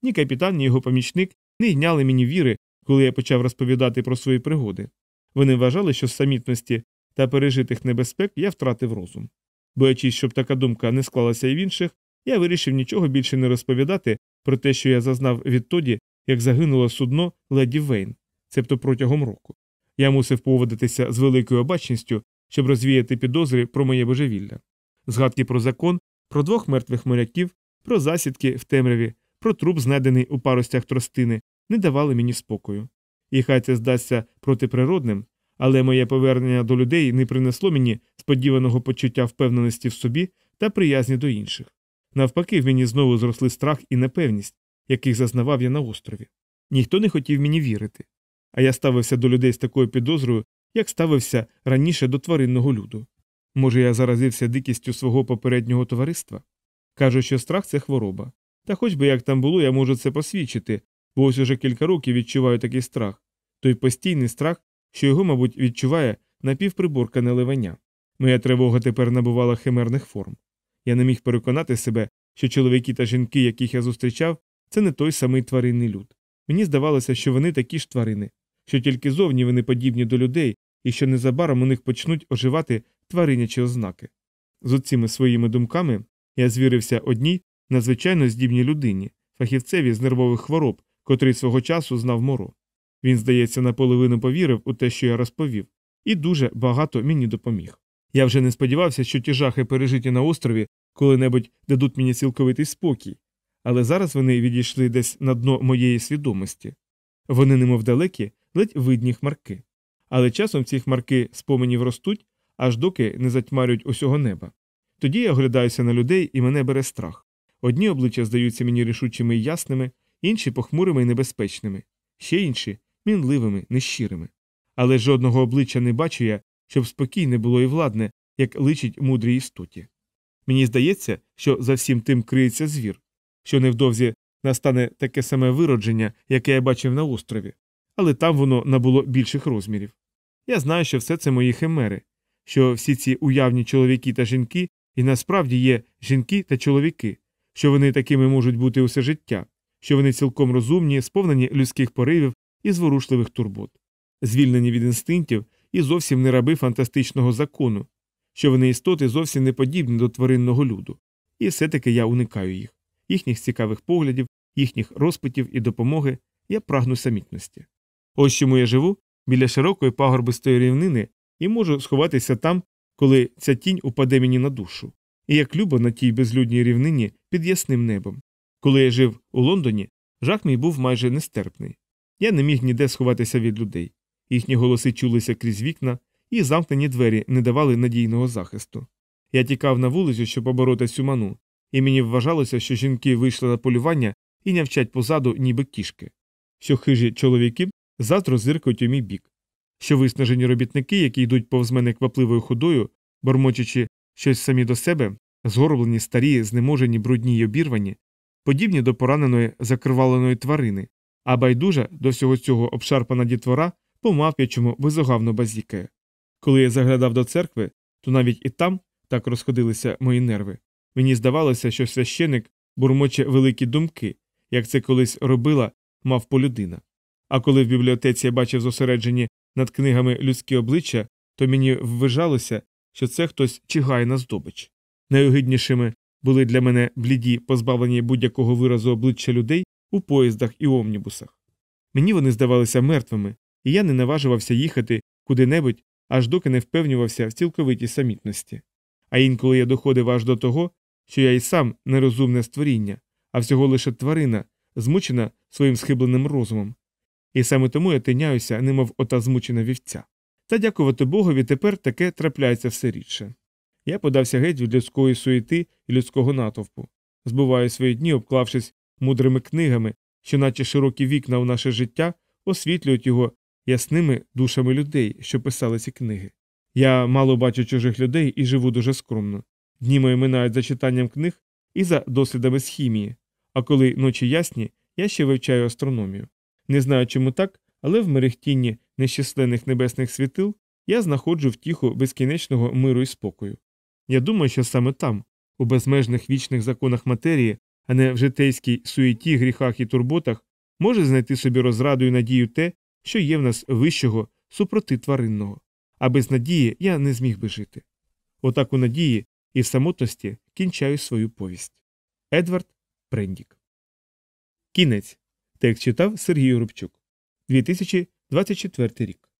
Ні капітан, ні його помічник не йняли мені віри, коли я почав розповідати про свої пригоди. Вони вважали, що з самітності та пережитих небезпек я втратив розум. Боячись, щоб така думка не склалася і в інших, я вирішив нічого більше не розповідати про те, що я зазнав відтоді, як загинуло судно леді Вейн, цебто протягом року. Я мусив поводитися з великою обачністю, щоб розвіяти підозри про моє божевілля. Згадки про закон, про двох мертвих моряків, про засідки в темряві, про труп, знайдений у паростях тростини, не давали мені спокою. І хай це здасться протиприродним, але моє повернення до людей не принесло мені сподіваного почуття впевненості в собі та приязні до інших. Навпаки, в мені знову зросли страх і непевність, яких зазнавав я на острові. Ніхто не хотів мені вірити. А я ставився до людей з такою підозрою, як ставився раніше до тваринного люду. Може, я заразився дикістю свого попереднього товариства? Кажу, що страх це хвороба. Та хоч би як там було, я можу це посвідчити, бо ось уже кілька років відчуваю такий страх той постійний страх, що його, мабуть, відчуває напівприборкане ливання. Моя тривога тепер набувала химерних форм. Я не міг переконати себе, що чоловіки та жінки, яких я зустрічав, це не той самий тваринний люд. Мені здавалося, що вони такі ж тварини, що тільки зовні вони подібні до людей і що незабаром у них почнуть оживати тваринячі ознаки. З оціми своїми думками я звірився одній надзвичайно здібній людині, фахівцеві з нервових хвороб, котрий свого часу знав моро. Він, здається, наполовину повірив у те, що я розповів, і дуже багато мені допоміг. Я вже не сподівався, що ті жахи, пережиті на острові, коли-небудь дадуть мені цілковитий спокій, але зараз вони відійшли десь на дно моєї свідомості. Вони, немов далекі, ледь видні хмарки. Але часом ці хмарки споменів ростуть, аж доки не затьмарюють усього неба. Тоді я оглядаюся на людей і мене бере страх. Одні обличчя здаються мені рішучими і ясними, інші похмурими і небезпечними, ще інші мінливими, нещирими. Але жодного обличчя не бачу я, щоб спокійне було і владне, як личить мудрій істоті. Мені здається, що за всім тим криється звір, що невдовзі настане таке саме виродження, яке я бачив на острові, але там воно набуло більших розмірів. Я знаю, що все це мої химери, що всі ці уявні чоловіки та жінки і насправді є жінки та чоловіки, що вони такими можуть бути усе життя, що вони цілком розумні, сповнені людських поривів і зворушливих турбот, звільнені від інстинктів і зовсім не раби фантастичного закону, що вони істоти зовсім не подібні до тваринного люду, і все таки я уникаю їх, їхніх цікавих поглядів, їхніх розпитів і допомоги, я прагну самітності. Ось чому я живу біля широкої пагорбистої рівнини і можу сховатися там, коли ця тінь упаде мені на душу, і як любо на тій безлюдній рівнині під ясним небом. Коли я жив у Лондоні, жах мій був майже нестерпний. Я не міг ніде сховатися від людей. Їхні голоси чулися крізь вікна, і замкнені двері не давали надійного захисту. Я тікав на вулицю, щоб побороти цю ману, і мені вважалося, що жінки вийшли на полювання і нявчать позаду, ніби кішки, що хижі чоловіки завтра зиркають у мій бік, що виснажені робітники, які йдуть повз мене квапливою ходою, бормочучи щось самі до себе, згорблені, старі, знеможені, брудні й обірвані, подібні до пораненої закриваленої тварини, а байдужа до всього цього обшарпана дітвора по мавп'ячому безогавно базікає. Коли я заглядав до церкви, то навіть і там так розходилися мої нерви. Мені здавалося, що священик бурмоче великі думки, як це колись робила мавполюдина. А коли в бібліотеці я бачив зосереджені над книгами людські обличчя, то мені ввижалося, що це хтось чигає на здобич. Найогиднішими були для мене бліді, позбавлені будь-якого виразу обличчя людей у поїздах і омнібусах. Мені вони здавалися мертвими, і я не наважувався їхати куди-небудь, аж доки не впевнювався в цілковитій самітності. А інколи я доходив аж до того, що я і сам нерозумне створіння, а всього лише тварина, змучена своїм схибленим розумом. І саме тому я тиняюся, немов ота змучена вівця. Та дякувати Богові, тепер таке трапляється все рідше. Я подався геть від людської суєти і людського натовпу, збуваю свої дні, обклавшись мудрими книгами, що, наче широкі вікна у наше життя, освітлюють його ясними душами людей, що писали ці книги. Я мало бачу чужих людей і живу дуже скромно. Дні мої минають за читанням книг і за дослідами з хімії, а коли ночі ясні, я ще вивчаю астрономію. Не знаю, чому так, але в мерехтінні нещисленних небесних світил я знаходжу втіху безкінечного миру і спокою. Я думаю, що саме там, у безмежних вічних законах матерії, а не в житейській суєті, гріхах і турботах, може знайти собі розраду і надію те, що є в нас вищого супроти тваринного, а без надії я не зміг би жити. Отак у надії і в самотності кінчаю свою повість. Едвард Прендік. Кінець. Текст читав Сергій Рубчук. 2024 рік.